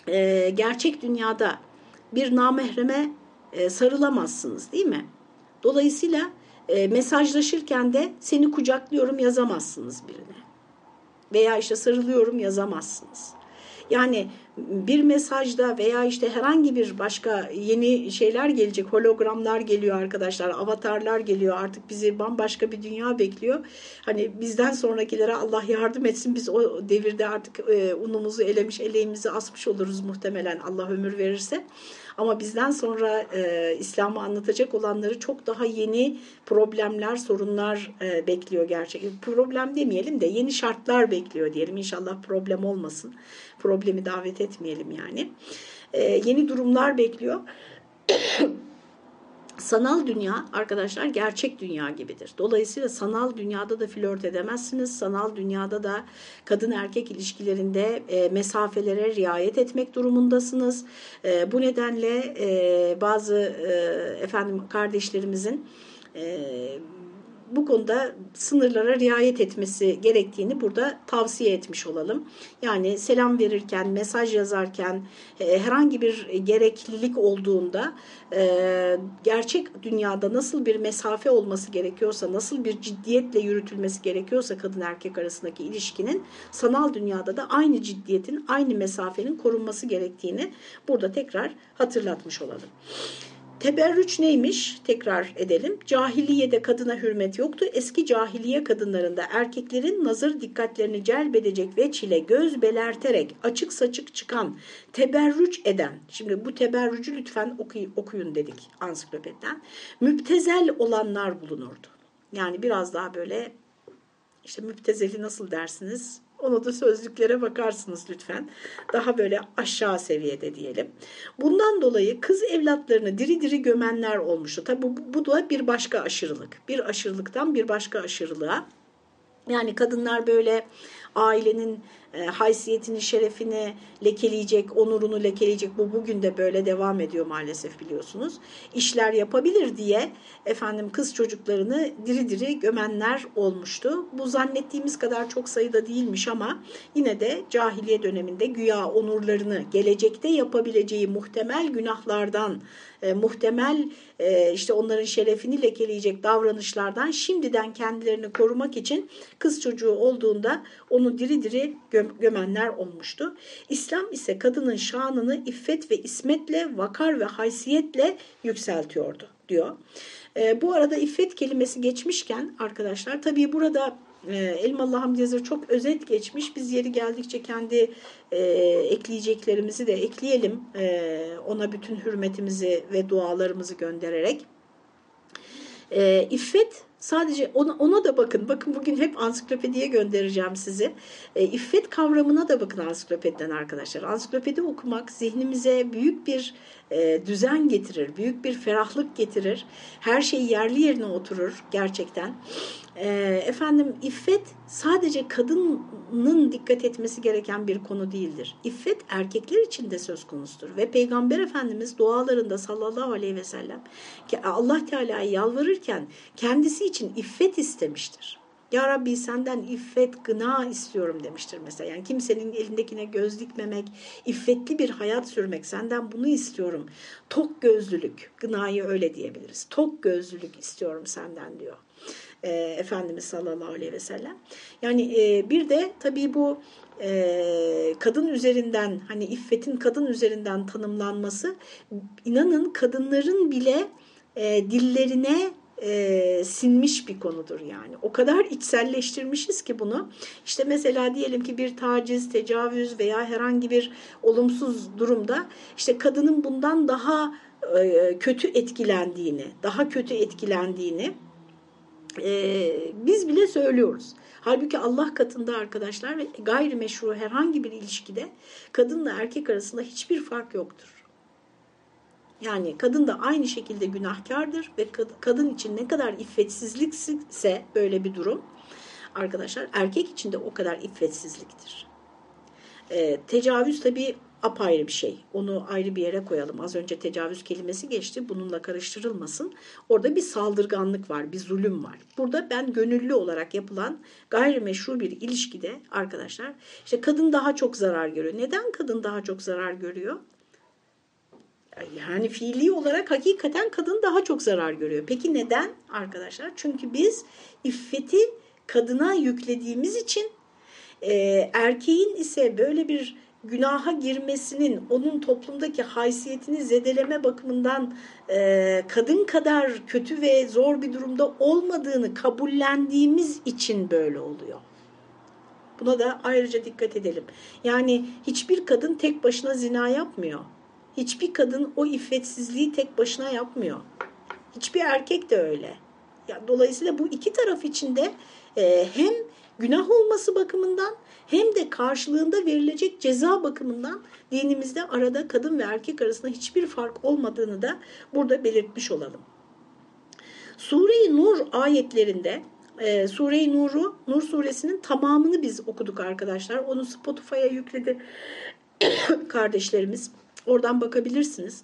e, gerçek dünyada bir namehreme e, sarılamazsınız değil mi? Dolayısıyla e, mesajlaşırken de seni kucaklıyorum yazamazsınız birine. Veya işte sarılıyorum yazamazsınız. Yani bir mesajda veya işte herhangi bir başka yeni şeyler gelecek, hologramlar geliyor arkadaşlar, avatarlar geliyor. Artık bizi bambaşka bir dünya bekliyor. Hani bizden sonrakilere Allah yardım etsin. Biz o devirde artık e, unumuzu elemiş, eleğimizi asmış oluruz muhtemelen Allah ömür verirse. Ama bizden sonra e, İslam'ı anlatacak olanları çok daha yeni problemler, sorunlar e, bekliyor gerçekten. Problem demeyelim de yeni şartlar bekliyor diyelim. İnşallah problem olmasın. Problemi davet etmeyelim yani. E, yeni durumlar bekliyor. Sanal dünya arkadaşlar gerçek dünya gibidir. Dolayısıyla sanal dünyada da flört edemezsiniz. Sanal dünyada da kadın erkek ilişkilerinde e, mesafelere riayet etmek durumundasınız. E, bu nedenle e, bazı e, efendim kardeşlerimizin e, bu konuda sınırlara riayet etmesi gerektiğini burada tavsiye etmiş olalım. Yani selam verirken, mesaj yazarken e, herhangi bir gereklilik olduğunda e, gerçek dünyada nasıl bir mesafe olması gerekiyorsa, nasıl bir ciddiyetle yürütülmesi gerekiyorsa kadın erkek arasındaki ilişkinin sanal dünyada da aynı ciddiyetin, aynı mesafenin korunması gerektiğini burada tekrar hatırlatmış olalım. Teberrüç neymiş? Tekrar edelim. Cahiliyede kadına hürmet yoktu. Eski cahiliye kadınlarında erkeklerin nazır dikkatlerini celbedecek ve çile göz belerterek açık saçık çıkan, teberrüç eden, şimdi bu teberrücü lütfen okuyun, okuyun dedik ansiklopediden, müptezel olanlar bulunurdu. Yani biraz daha böyle işte müptezeli nasıl dersiniz? Onu da sözlüklere bakarsınız lütfen. Daha böyle aşağı seviyede diyelim. Bundan dolayı kız evlatlarını diri diri gömenler olmuştu. Tabi bu, bu da bir başka aşırılık. Bir aşırılıktan bir başka aşırılığa. Yani kadınlar böyle ailenin e, haysiyetini, şerefini lekeleyecek, onurunu lekeleyecek. Bu bugün de böyle devam ediyor maalesef biliyorsunuz. İşler yapabilir diye efendim kız çocuklarını diri diri gömenler olmuştu. Bu zannettiğimiz kadar çok sayıda değilmiş ama yine de cahiliye döneminde güya onurlarını gelecekte yapabileceği muhtemel günahlardan e, muhtemel e, işte onların şerefini lekeleyecek davranışlardan şimdiden kendilerini korumak için kız çocuğu olduğunda onu diri diri göm, gömenler olmuştu. İslam ise kadının şanını iffet ve ismetle, vakar ve haysiyetle yükseltiyordu diyor. E, bu arada iffet kelimesi geçmişken arkadaşlar tabii burada e, Elmalı Hamdi Yazır çok özet geçmiş. Biz yeri geldikçe kendi e, ekleyeceklerimizi de ekleyelim. E, ona bütün hürmetimizi ve dualarımızı göndererek. E, iffet sadece ona, ona da bakın. Bakın bugün hep ansiklopediye göndereceğim sizi. E, iffet kavramına da bakın ansiklopediden arkadaşlar. Ansiklopedi okumak zihnimize büyük bir e, düzen getirir, büyük bir ferahlık getirir. Her şey yerli yerine oturur gerçekten. E, efendim iffet sadece kadının dikkat etmesi gereken bir konu değildir. İffet erkekler için de söz konusudur. Ve Peygamber Efendimiz dualarında sallallahu aleyhi ve sellem Allah Teala'ya yalvarırken kendisi için iffet istemiştir. Ya Rabbi senden iffet, gına istiyorum demiştir mesela. Yani kimsenin elindekine göz dikmemek, iffetli bir hayat sürmek senden bunu istiyorum. Tok gözlülük, gınayı öyle diyebiliriz. Tok gözlülük istiyorum senden diyor. E, Efendimiz sallallahu aleyhi ve sellem. Yani e, bir de tabii bu e, kadın üzerinden hani iffetin kadın üzerinden tanımlanması inanın kadınların bile e, dillerine e, sinmiş bir konudur yani. O kadar içselleştirmişiz ki bunu. İşte mesela diyelim ki bir taciz, tecavüz veya herhangi bir olumsuz durumda işte kadının bundan daha e, kötü etkilendiğini, daha kötü etkilendiğini e, biz bile söylüyoruz. Halbuki Allah katında arkadaşlar gayrimeşru herhangi bir ilişkide kadınla erkek arasında hiçbir fark yoktur. Yani kadın da aynı şekilde günahkardır ve kadın için ne kadar iffetsizlikse böyle bir durum arkadaşlar erkek için de o kadar iffetsizliktir. Ee, tecavüz tabi apayrı bir şey. Onu ayrı bir yere koyalım. Az önce tecavüz kelimesi geçti. Bununla karıştırılmasın. Orada bir saldırganlık var, bir zulüm var. Burada ben gönüllü olarak yapılan gayrimeşru bir ilişkide arkadaşlar işte kadın daha çok zarar görüyor. Neden kadın daha çok zarar görüyor? Yani fiili olarak hakikaten kadın daha çok zarar görüyor. Peki neden arkadaşlar? Çünkü biz iffeti kadına yüklediğimiz için e, erkeğin ise böyle bir günaha girmesinin onun toplumdaki haysiyetini zedeleme bakımından e, kadın kadar kötü ve zor bir durumda olmadığını kabullendiğimiz için böyle oluyor. Buna da ayrıca dikkat edelim. Yani hiçbir kadın tek başına zina yapmıyor. Hiçbir kadın o iffetsizliği tek başına yapmıyor. Hiçbir erkek de öyle. Ya, dolayısıyla bu iki taraf içinde e, hem günah olması bakımından hem de karşılığında verilecek ceza bakımından dinimizde arada kadın ve erkek arasında hiçbir fark olmadığını da burada belirtmiş olalım. Sure-i Nur ayetlerinde e, Sure-i Nur'u, Nur suresinin tamamını biz okuduk arkadaşlar. Onu Spotify'a yükledi kardeşlerimiz. Oradan bakabilirsiniz.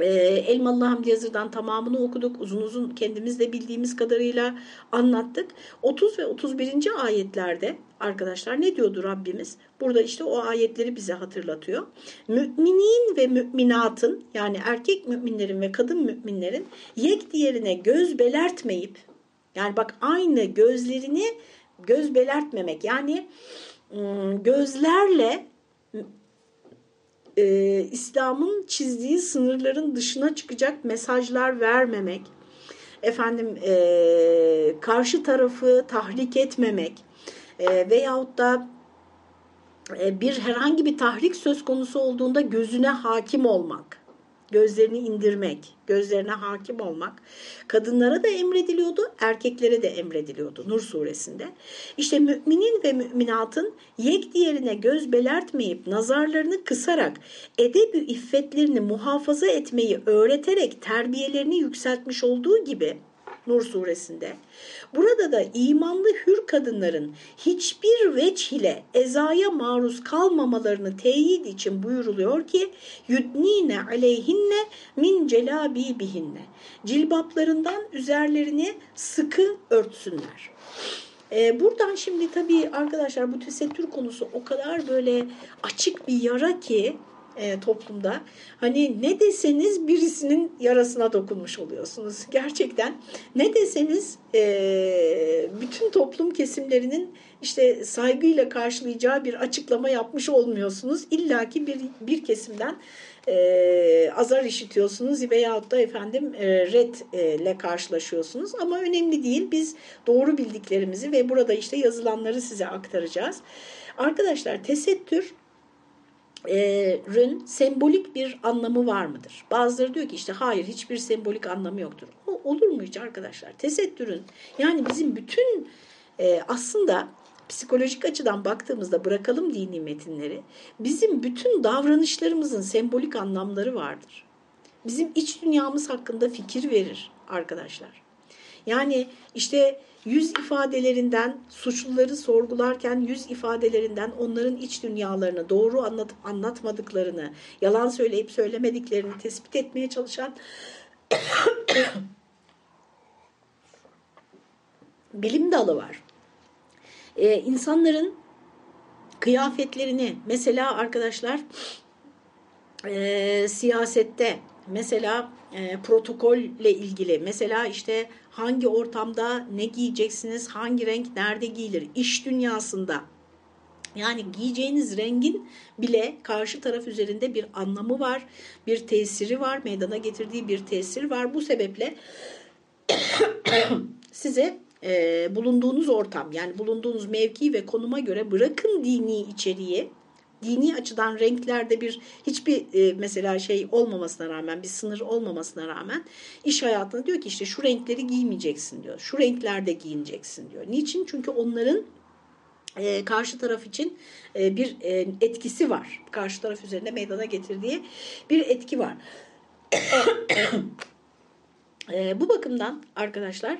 Ee, Elmalı Hamdi Yazır'dan tamamını okuduk. Uzun uzun kendimiz de bildiğimiz kadarıyla anlattık. 30 ve 31. ayetlerde arkadaşlar ne diyordu Rabbimiz? Burada işte o ayetleri bize hatırlatıyor. Müminin ve müminatın yani erkek müminlerin ve kadın müminlerin yek diğerine göz belertmeyip yani bak aynı gözlerini göz belertmemek yani ıı, gözlerle e, İslam'ın çizdiği sınırların dışına çıkacak mesajlar vermemek, efendim e, karşı tarafı tahrik etmemek e, veyahut da e, bir herhangi bir tahrik söz konusu olduğunda gözüne hakim olmak gözlerini indirmek, gözlerine hakim olmak kadınlara da emrediliyordu, erkeklere de emrediliyordu Nur suresinde. İşte müminin ve müminatın yek diğerine göz belertmeyip nazarlarını kısarak edebü iffetlerini muhafaza etmeyi öğreterek terbiyelerini yükseltmiş olduğu gibi Nur suresinde. Burada da imanlı hür kadınların hiçbir veç ile ezaya maruz kalmamalarını teyit için buyuruluyor ki yudnine aleyhinne min celabibihinne. Cilbaplarından üzerlerini sıkı örtsünler. Ee, buradan şimdi tabii arkadaşlar bu tesettür konusu o kadar böyle açık bir yara ki e, toplumda. Hani ne deseniz birisinin yarasına dokunmuş oluyorsunuz. Gerçekten ne deseniz e, bütün toplum kesimlerinin işte saygıyla karşılayacağı bir açıklama yapmış olmuyorsunuz. İlla ki bir, bir kesimden e, azar işitiyorsunuz veyahut da efendim e, redle karşılaşıyorsunuz. Ama önemli değil. Biz doğru bildiklerimizi ve burada işte yazılanları size aktaracağız. Arkadaşlar tesettür rün sembolik bir anlamı var mıdır? Bazıları diyor ki işte hayır hiçbir sembolik anlamı yoktur. O, olur mu hiç arkadaşlar? Tesettürün yani bizim bütün e, aslında psikolojik açıdan baktığımızda bırakalım dini metinleri bizim bütün davranışlarımızın sembolik anlamları vardır. Bizim iç dünyamız hakkında fikir verir arkadaşlar. Yani işte yüz ifadelerinden suçluları sorgularken yüz ifadelerinden onların iç dünyalarını doğru anlatıp anlatmadıklarını, yalan söyleyip söylemediklerini tespit etmeye çalışan bilim dalı var. Ee, insanların kıyafetlerini mesela arkadaşlar e, siyasette mesela e, protokolle ilgili. Mesela işte hangi ortamda ne giyeceksiniz, hangi renk nerede giyilir, iş dünyasında. Yani giyeceğiniz rengin bile karşı taraf üzerinde bir anlamı var, bir tesiri var, meydana getirdiği bir tesir var. Bu sebeple size e, bulunduğunuz ortam yani bulunduğunuz mevki ve konuma göre bırakın dini içeriği dini açıdan renklerde bir hiçbir e, mesela şey olmamasına rağmen bir sınır olmamasına rağmen iş hayatında diyor ki işte şu renkleri giymeyeceksin diyor. Şu renklerde giyineceksin diyor. Niçin? Çünkü onların e, karşı taraf için e, bir e, etkisi var. Karşı taraf üzerinde meydana getirdiği bir etki var. e, bu bakımdan arkadaşlar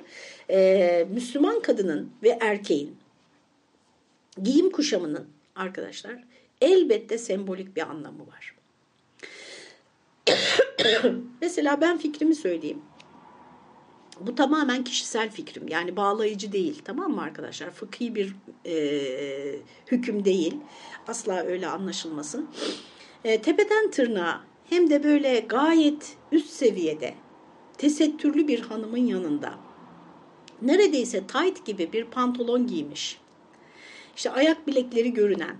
e, Müslüman kadının ve erkeğin giyim kuşamının arkadaşlar elbette sembolik bir anlamı var. Mesela ben fikrimi söyleyeyim. Bu tamamen kişisel fikrim yani bağlayıcı değil tamam mı arkadaşlar? Fıkhi bir e, hüküm değil asla öyle anlaşılmasın. E, tepeden tırnağa hem de böyle gayet üst seviyede tesettürlü bir hanımın yanında neredeyse tight gibi bir pantolon giymiş. İşte ayak bilekleri görünen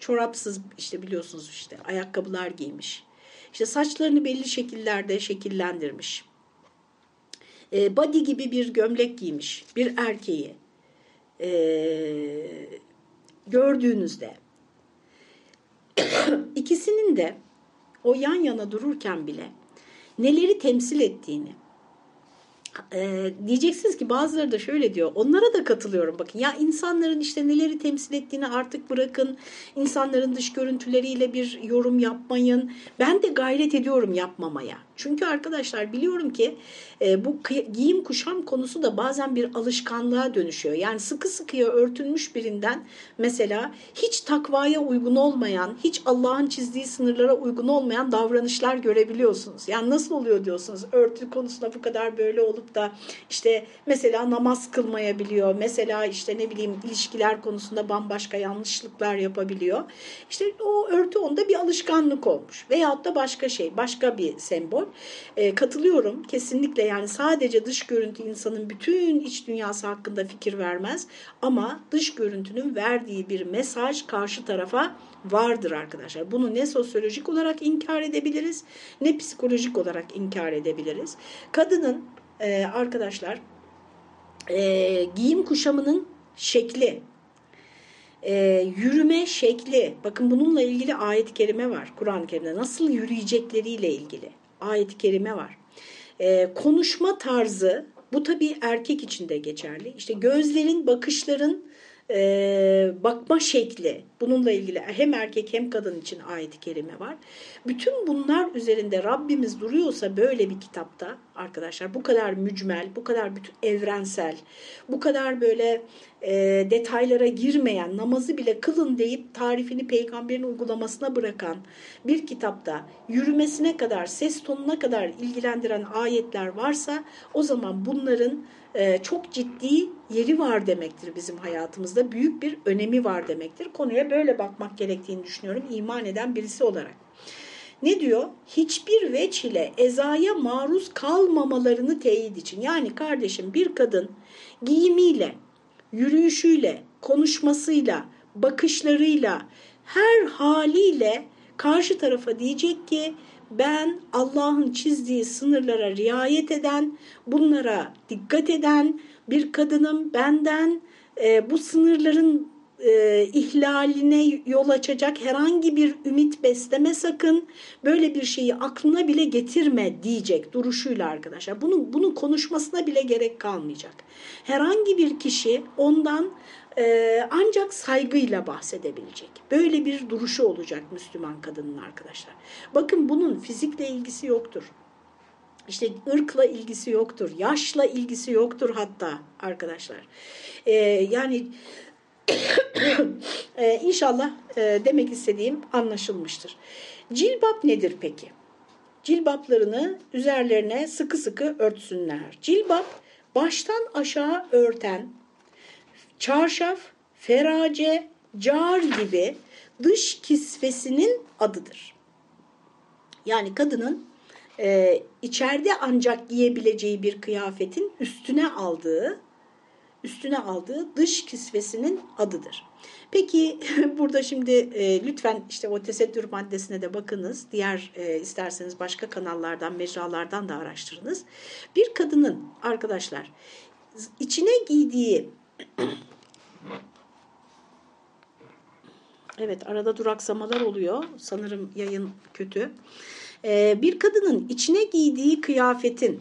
çorapsız işte biliyorsunuz işte ayakkabılar giymiş. İşte saçlarını belli şekillerde şekillendirmiş. E, body gibi bir gömlek giymiş bir erkeği e, gördüğünüzde ikisinin de o yan yana dururken bile neleri temsil ettiğini e, diyeceksiniz ki bazıları da şöyle diyor. Onlara da katılıyorum. Bakın ya insanların işte neleri temsil ettiğini artık bırakın. İnsanların dış görüntüleriyle bir yorum yapmayın. Ben de gayret ediyorum yapmamaya. Çünkü arkadaşlar biliyorum ki e, bu giyim kuşam konusu da bazen bir alışkanlığa dönüşüyor. Yani sıkı sıkıya örtülmüş birinden mesela hiç takvaya uygun olmayan, hiç Allah'ın çizdiği sınırlara uygun olmayan davranışlar görebiliyorsunuz. Yani nasıl oluyor diyorsunuz örtü konusunda bu kadar böyle olup da işte mesela namaz kılmayabiliyor. Mesela işte ne bileyim ilişkiler konusunda bambaşka yanlışlıklar yapabiliyor. İşte o örtü onda bir alışkanlık olmuş. Veyahut da başka şey, başka bir sembol. E, katılıyorum kesinlikle yani sadece dış görüntü insanın bütün iç dünyası hakkında fikir vermez. Ama dış görüntünün verdiği bir mesaj karşı tarafa vardır arkadaşlar. Bunu ne sosyolojik olarak inkar edebiliriz ne psikolojik olarak inkar edebiliriz. Kadının e, arkadaşlar e, giyim kuşamının şekli, e, yürüme şekli, bakın bununla ilgili ayet-i kerime var Kur'an-ı Kerim'de. Nasıl yürüyecekleriyle ilgili ayet-i kerime var. E, konuşma tarzı, bu tabii erkek için de geçerli. İşte gözlerin, bakışların e, bakma şekli, Bununla ilgili hem erkek hem kadın için ayet-i kerime var. Bütün bunlar üzerinde Rabbimiz duruyorsa böyle bir kitapta arkadaşlar bu kadar mücmel, bu kadar bütün evrensel, bu kadar böyle e, detaylara girmeyen, namazı bile kılın deyip tarifini peygamberin uygulamasına bırakan bir kitapta yürümesine kadar, ses tonuna kadar ilgilendiren ayetler varsa o zaman bunların e, çok ciddi yeri var demektir bizim hayatımızda. Büyük bir önemi var demektir. Konuya böyle bakmak gerektiğini düşünüyorum iman eden birisi olarak. Ne diyor? Hiçbir veç ile ezaya maruz kalmamalarını teyit için. Yani kardeşim bir kadın giyimiyle, yürüyüşüyle, konuşmasıyla, bakışlarıyla, her haliyle karşı tarafa diyecek ki ben Allah'ın çizdiği sınırlara riayet eden, bunlara dikkat eden bir kadınım. Benden e, bu sınırların e, ihlaline yol açacak herhangi bir ümit besleme sakın. Böyle bir şeyi aklına bile getirme diyecek duruşuyla arkadaşlar. Bunun, bunun konuşmasına bile gerek kalmayacak. Herhangi bir kişi ondan e, ancak saygıyla bahsedebilecek. Böyle bir duruşu olacak Müslüman kadının arkadaşlar. Bakın bunun fizikle ilgisi yoktur. İşte ırkla ilgisi yoktur, yaşla ilgisi yoktur hatta arkadaşlar. Ee, yani ee, inşallah e, demek istediğim anlaşılmıştır. Cilbap nedir peki? Cilbaplarını üzerlerine sıkı sıkı örtsünler. Cilbap baştan aşağı örten, çarşaf, ferace, car gibi dış kisvesinin adıdır. Yani kadının e, içeride ancak giyebileceği bir kıyafetin üstüne aldığı üstüne aldığı dış kisvesinin adıdır. Peki burada şimdi e, lütfen işte o tesettür maddesine de bakınız. Diğer e, isterseniz başka kanallardan, mecralardan da araştırınız. Bir kadının arkadaşlar içine giydiği Evet arada duraksamalar oluyor. Sanırım yayın kötü. Ee, bir kadının içine giydiği kıyafetin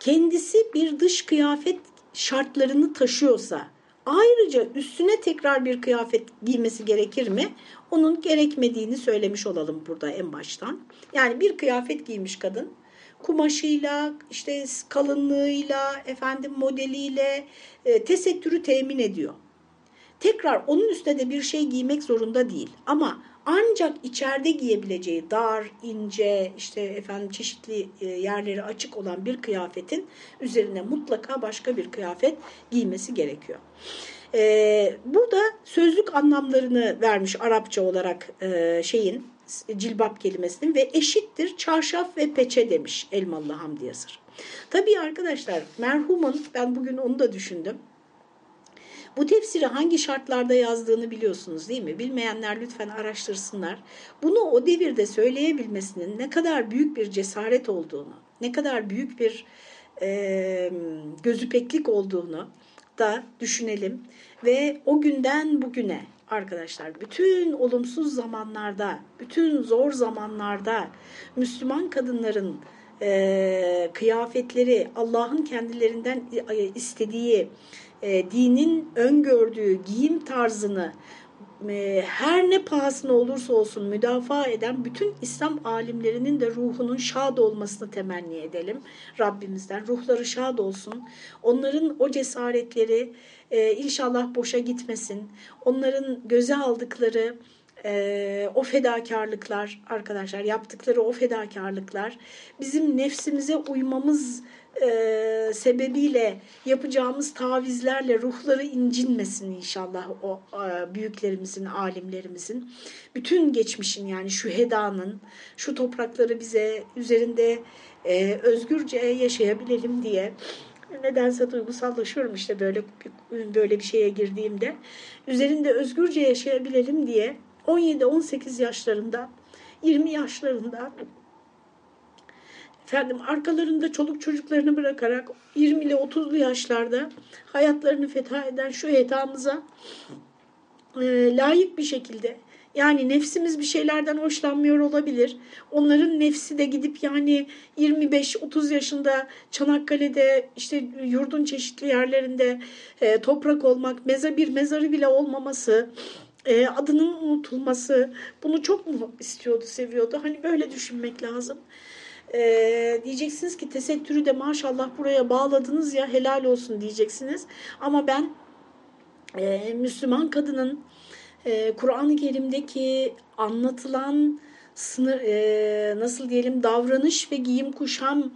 kendisi bir dış kıyafet şartlarını taşıyorsa ayrıca üstüne tekrar bir kıyafet giymesi gerekir mi? Onun gerekmediğini söylemiş olalım burada en baştan. Yani bir kıyafet giymiş kadın kumaşıyla, işte kalınlığıyla, efendim modeliyle e, tesettürü temin ediyor. Tekrar onun üstüne de bir şey giymek zorunda değil. Ama ancak içeride giyebileceği dar, ince, işte efendim çeşitli e, yerleri açık olan bir kıyafetin üzerine mutlaka başka bir kıyafet giymesi gerekiyor. Ee, burada sözlük anlamlarını vermiş Arapça olarak e, şeyin cilbap kelimesinin ve eşittir çarşaf ve peçe demiş Elmalı Hamdi Yazır. Tabii arkadaşlar merhumun ben bugün onu da düşündüm bu tefsiri hangi şartlarda yazdığını biliyorsunuz değil mi? Bilmeyenler lütfen araştırsınlar. Bunu o devirde söyleyebilmesinin ne kadar büyük bir cesaret olduğunu, ne kadar büyük bir e, gözüpeklik olduğunu da düşünelim. Ve o günden bugüne arkadaşlar bütün olumsuz zamanlarda, bütün zor zamanlarda Müslüman kadınların e, kıyafetleri Allah'ın kendilerinden istediği e, dinin öngördüğü giyim tarzını e, her ne pahasına olursa olsun müdafaa eden bütün İslam alimlerinin de ruhunun şad olmasını temenni edelim Rabbimizden. Ruhları şad olsun. Onların o cesaretleri e, inşallah boşa gitmesin. Onların göze aldıkları e, o fedakarlıklar arkadaşlar yaptıkları o fedakarlıklar bizim nefsimize uymamız e, sebebiyle yapacağımız tavizlerle ruhları incinmesin inşallah o e, büyüklerimizin, alimlerimizin. Bütün geçmişin yani şu hedanın, şu toprakları bize üzerinde e, özgürce yaşayabilelim diye nedense duygusallaşıyorum işte böyle böyle bir şeye girdiğimde. Üzerinde özgürce yaşayabilelim diye 17-18 yaşlarında, 20 yaşlarında efendim arkalarında çoluk çocuklarını bırakarak 20 ile 30'lu yaşlarda hayatlarını feda eden şu etamıza e, layık bir şekilde yani nefsimiz bir şeylerden hoşlanmıyor olabilir. Onların nefsi de gidip yani 25-30 yaşında Çanakkale'de işte yurdun çeşitli yerlerinde e, toprak olmak, meza bir mezarı bile olmaması e, adının unutulması bunu çok mu istiyordu, seviyordu? Hani böyle düşünmek lazım. E, diyeceksiniz ki tesettürü de maşallah buraya bağladınız ya helal olsun diyeceksiniz. Ama ben e, Müslüman kadının e, Kur'an-ı Kerim'deki anlatılan sınır, e, nasıl diyelim davranış ve giyim kuşam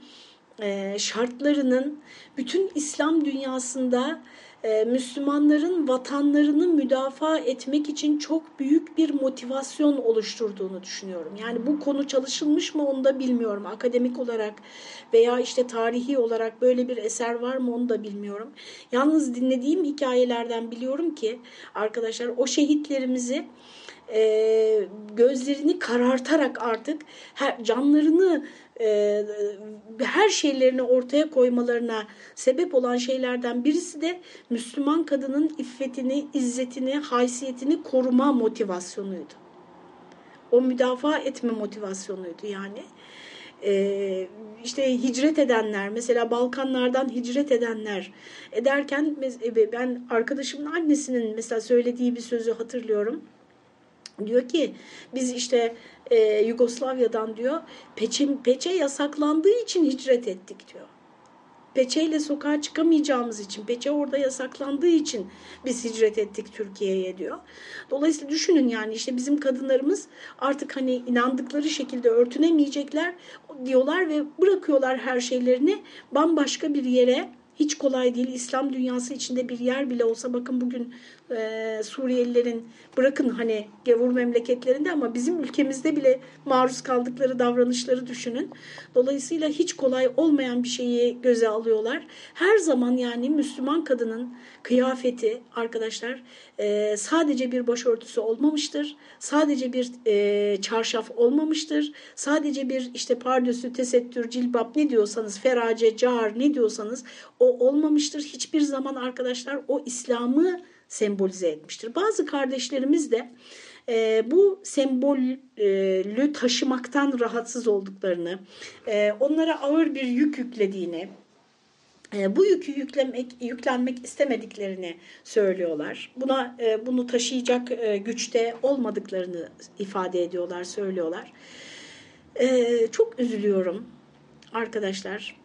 e, şartlarının bütün İslam dünyasında e, Müslümanların vatanlarını müdafaa etmek için çok büyük bir motivasyon oluşturduğunu düşünüyorum. Yani bu konu çalışılmış mı onu da bilmiyorum. Akademik olarak veya işte tarihi olarak böyle bir eser var mı onu da bilmiyorum. Yalnız dinlediğim hikayelerden biliyorum ki arkadaşlar o şehitlerimizi e, gözlerini karartarak artık her, canlarını e, her şeylerini ortaya koymalarına sebep olan şeylerden birisi de Müslüman kadının iffetini, izzetini, haysiyetini koruma motivasyonuydu. O müdafaa etme motivasyonuydu yani. Ee, işte hicret edenler mesela Balkanlardan hicret edenler ederken ben arkadaşımın annesinin mesela söylediği bir sözü hatırlıyorum Diyor ki biz işte e, Yugoslavya'dan diyor peçe, peçe yasaklandığı için hicret ettik diyor. Peçeyle sokağa çıkamayacağımız için, peçe orada yasaklandığı için biz hicret ettik Türkiye'ye diyor. Dolayısıyla düşünün yani işte bizim kadınlarımız artık hani inandıkları şekilde örtünemeyecekler diyorlar ve bırakıyorlar her şeylerini bambaşka bir yere hiç kolay değil. İslam dünyası içinde bir yer bile olsa bakın bugün e, Suriyelilerin bırakın hani gavur memleketlerinde ama bizim ülkemizde bile maruz kaldıkları davranışları düşünün. Dolayısıyla hiç kolay olmayan bir şeyi göze alıyorlar. Her zaman yani Müslüman kadının kıyafeti arkadaşlar e, sadece bir başörtüsü olmamıştır. Sadece bir e, çarşaf olmamıştır. Sadece bir işte pardösü, tesettür, cilbap ne diyorsanız, ferace, car ne diyorsanız o olmamıştır. Hiçbir zaman arkadaşlar o İslam'ı sembolize etmiştir. Bazı kardeşlerimiz de e, bu sembolü taşımaktan rahatsız olduklarını, e, onlara ağır bir yük yüklediğini, e, bu yükü yüklemek, yüklenmek istemediklerini söylüyorlar. Buna e, bunu taşıyacak e, güçte olmadıklarını ifade ediyorlar, söylüyorlar. E, çok üzülüyorum arkadaşlar.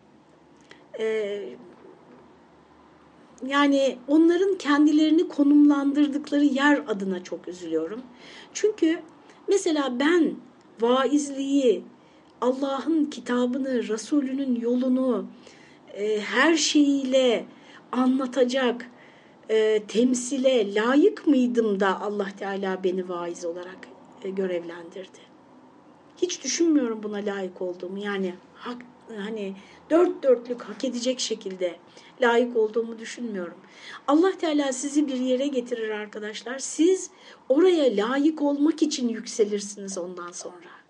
E, yani onların kendilerini konumlandırdıkları yer adına çok üzülüyorum. Çünkü mesela ben vaizliği, Allah'ın kitabını, Resulünün yolunu e, her şeyiyle anlatacak, e, temsile layık mıydım da Allah Teala beni vaiz olarak e, görevlendirdi. Hiç düşünmüyorum buna layık olduğumu. Yani hak, hani dört dörtlük hak edecek şekilde layık olduğumu düşünmüyorum. Allah Teala sizi bir yere getirir arkadaşlar. Siz oraya layık olmak için yükselirsiniz ondan sonra.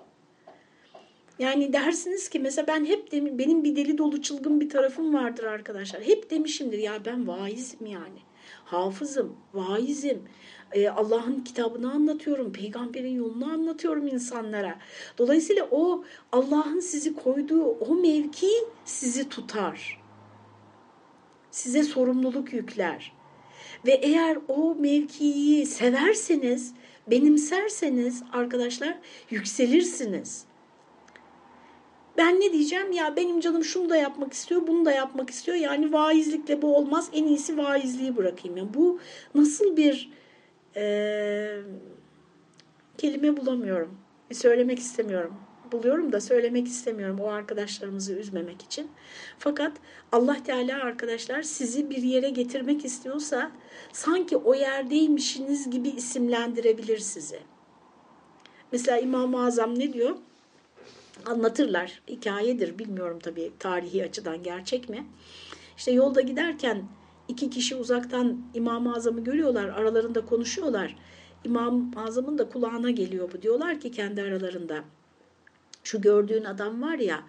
Yani dersiniz ki mesela ben hep demin benim bir deli dolu çılgın bir tarafım vardır arkadaşlar. Hep demişimdir ya ben vaizim yani. Hafızım, vaizim. Ee, Allah'ın kitabını anlatıyorum, peygamberin yolunu anlatıyorum insanlara. Dolayısıyla o Allah'ın sizi koyduğu o mevki sizi tutar size sorumluluk yükler. Ve eğer o mevkiyi severseniz, benimserseniz arkadaşlar yükselirsiniz. Ben ne diyeceğim ya benim canım şunu da yapmak istiyor, bunu da yapmak istiyor. Yani vaizlikle bu olmaz. En iyisi vaizliği bırakayım. Yani bu nasıl bir e, kelime bulamıyorum. Söylemek istemiyorum buluyorum da söylemek istemiyorum o arkadaşlarımızı üzmemek için. Fakat Allah Teala arkadaşlar sizi bir yere getirmek istiyorsa sanki o yerdeymişiniz gibi isimlendirebilir sizi. Mesela İmam-ı Azam ne diyor? Anlatırlar. Hikayedir bilmiyorum tabii tarihi açıdan gerçek mi? İşte yolda giderken iki kişi uzaktan İmam-ı Azam'ı görüyorlar. Aralarında konuşuyorlar. İmam-ı Azam'ın da kulağına geliyor bu. Diyorlar ki kendi aralarında şu gördüğün adam var ya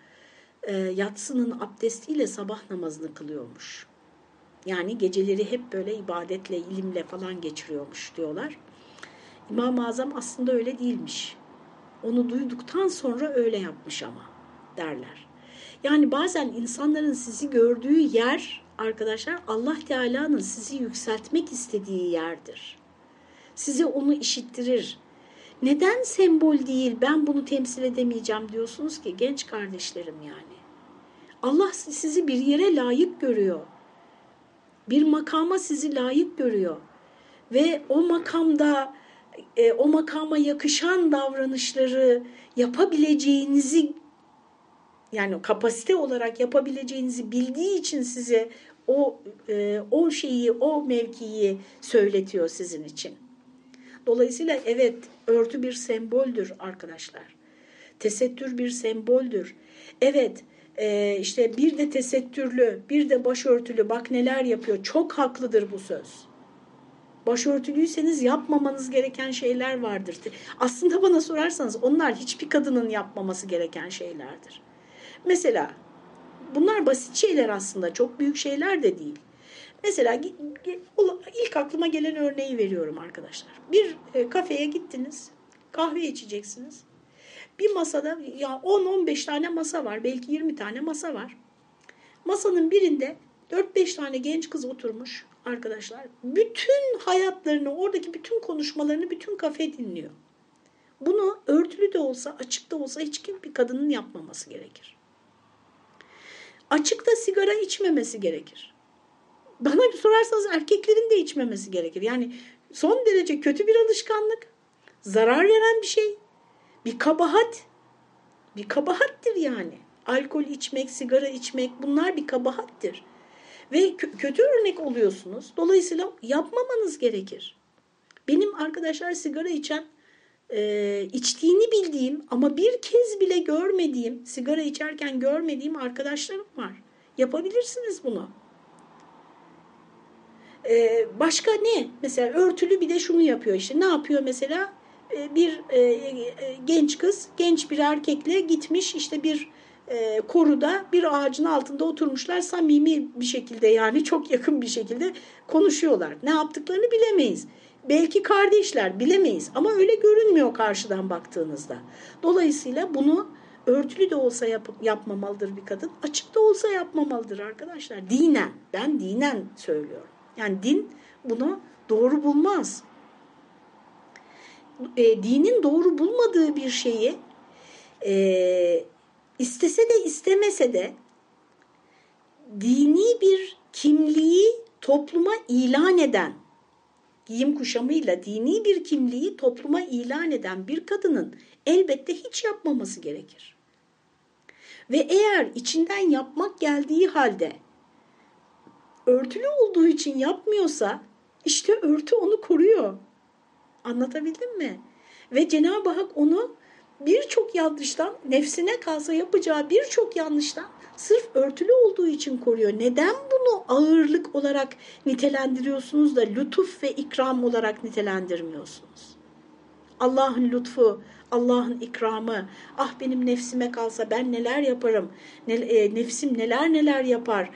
e, yatsının abdestiyle sabah namazını kılıyormuş. Yani geceleri hep böyle ibadetle, ilimle falan geçiriyormuş diyorlar. İmam-ı Azam aslında öyle değilmiş. Onu duyduktan sonra öyle yapmış ama derler. Yani bazen insanların sizi gördüğü yer arkadaşlar Allah Teala'nın sizi yükseltmek istediği yerdir. size onu işittirir. Neden sembol değil ben bunu temsil edemeyeceğim diyorsunuz ki genç kardeşlerim yani. Allah sizi bir yere layık görüyor. Bir makama sizi layık görüyor. Ve o makamda e, o makama yakışan davranışları yapabileceğinizi yani kapasite olarak yapabileceğinizi bildiği için size o e, o şeyi, o mevkiyi söyletiyor sizin için. Dolayısıyla evet örtü bir semboldür arkadaşlar. Tesettür bir semboldür. Evet e, işte bir de tesettürlü, bir de başörtülü bak neler yapıyor. Çok haklıdır bu söz. Başörtülüyseniz yapmamanız gereken şeyler vardır. Aslında bana sorarsanız onlar hiçbir kadının yapmaması gereken şeylerdir. Mesela bunlar basit şeyler aslında çok büyük şeyler de değil. Mesela ilk aklıma gelen örneği veriyorum arkadaşlar. Bir e, kafeye gittiniz, kahve içeceksiniz. Bir masada ya 10-15 tane masa var, belki 20 tane masa var. Masanın birinde 4-5 tane genç kız oturmuş arkadaşlar. Bütün hayatlarını, oradaki bütün konuşmalarını bütün kafe dinliyor. Bunu örtülü de olsa, açık da olsa hiç kim bir kadının yapmaması gerekir. Açıkta sigara içmemesi gerekir. Bana sorarsanız erkeklerin de içmemesi gerekir. Yani son derece kötü bir alışkanlık. Zarar veren bir şey. Bir kabahat. Bir kabahattir yani. Alkol içmek, sigara içmek bunlar bir kabahattir. Ve kötü örnek oluyorsunuz. Dolayısıyla yapmamanız gerekir. Benim arkadaşlar sigara içen e, içtiğini bildiğim ama bir kez bile görmediğim, sigara içerken görmediğim arkadaşlarım var. Yapabilirsiniz bunu. E, başka ne? Mesela örtülü bir de şunu yapıyor işte. Ne yapıyor mesela? E, bir e, e, genç kız, genç bir erkekle gitmiş işte bir e, koruda bir ağacın altında oturmuşlar samimi bir şekilde yani çok yakın bir şekilde konuşuyorlar. Ne yaptıklarını bilemeyiz. Belki kardeşler bilemeyiz ama öyle görünmüyor karşıdan baktığınızda. Dolayısıyla bunu örtülü de olsa yap, yapmamalıdır bir kadın, açık da olsa yapmamalıdır arkadaşlar. Dinen, ben dinen söylüyorum. Yani din bunu doğru bulmaz. E, dinin doğru bulmadığı bir şeyi e, istese de istemese de dini bir kimliği topluma ilan eden giyim kuşamıyla dini bir kimliği topluma ilan eden bir kadının elbette hiç yapmaması gerekir. Ve eğer içinden yapmak geldiği halde örtülü olduğu için yapmıyorsa işte örtü onu koruyor. Anlatabildim mi? Ve Cenab-ı Hak onu birçok yanlıştan nefsine kalsa yapacağı birçok yanlıştan sırf örtülü olduğu için koruyor. Neden bunu ağırlık olarak nitelendiriyorsunuz da lütuf ve ikram olarak nitelendirmiyorsunuz? Allah'ın lütfu, Allah'ın ikramı, ah benim nefsime kalsa ben neler yaparım, ne, e, nefsim neler neler yapar.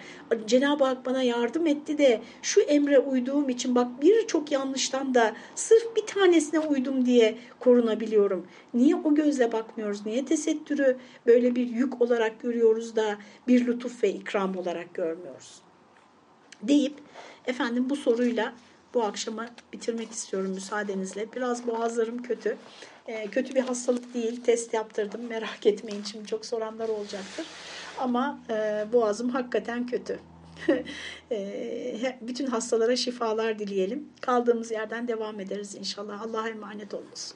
Cenab-ı Hak bana yardım etti de şu emre uyduğum için bak birçok yanlıştan da sırf bir tanesine uydum diye korunabiliyorum. Niye o gözle bakmıyoruz? Niye tesettürü böyle bir yük olarak görüyoruz da bir lütuf ve ikram olarak görmüyoruz? Deyip efendim bu soruyla bu akşamı bitirmek istiyorum müsaadenizle. Biraz boğazlarım kötü. E, kötü bir hastalık değil. Test yaptırdım. Merak etmeyin şimdi çok soranlar olacaktır. Ama e, boğazım hakikaten kötü. e, bütün hastalara şifalar dileyelim. Kaldığımız yerden devam ederiz inşallah. Allah'a emanet olunuz.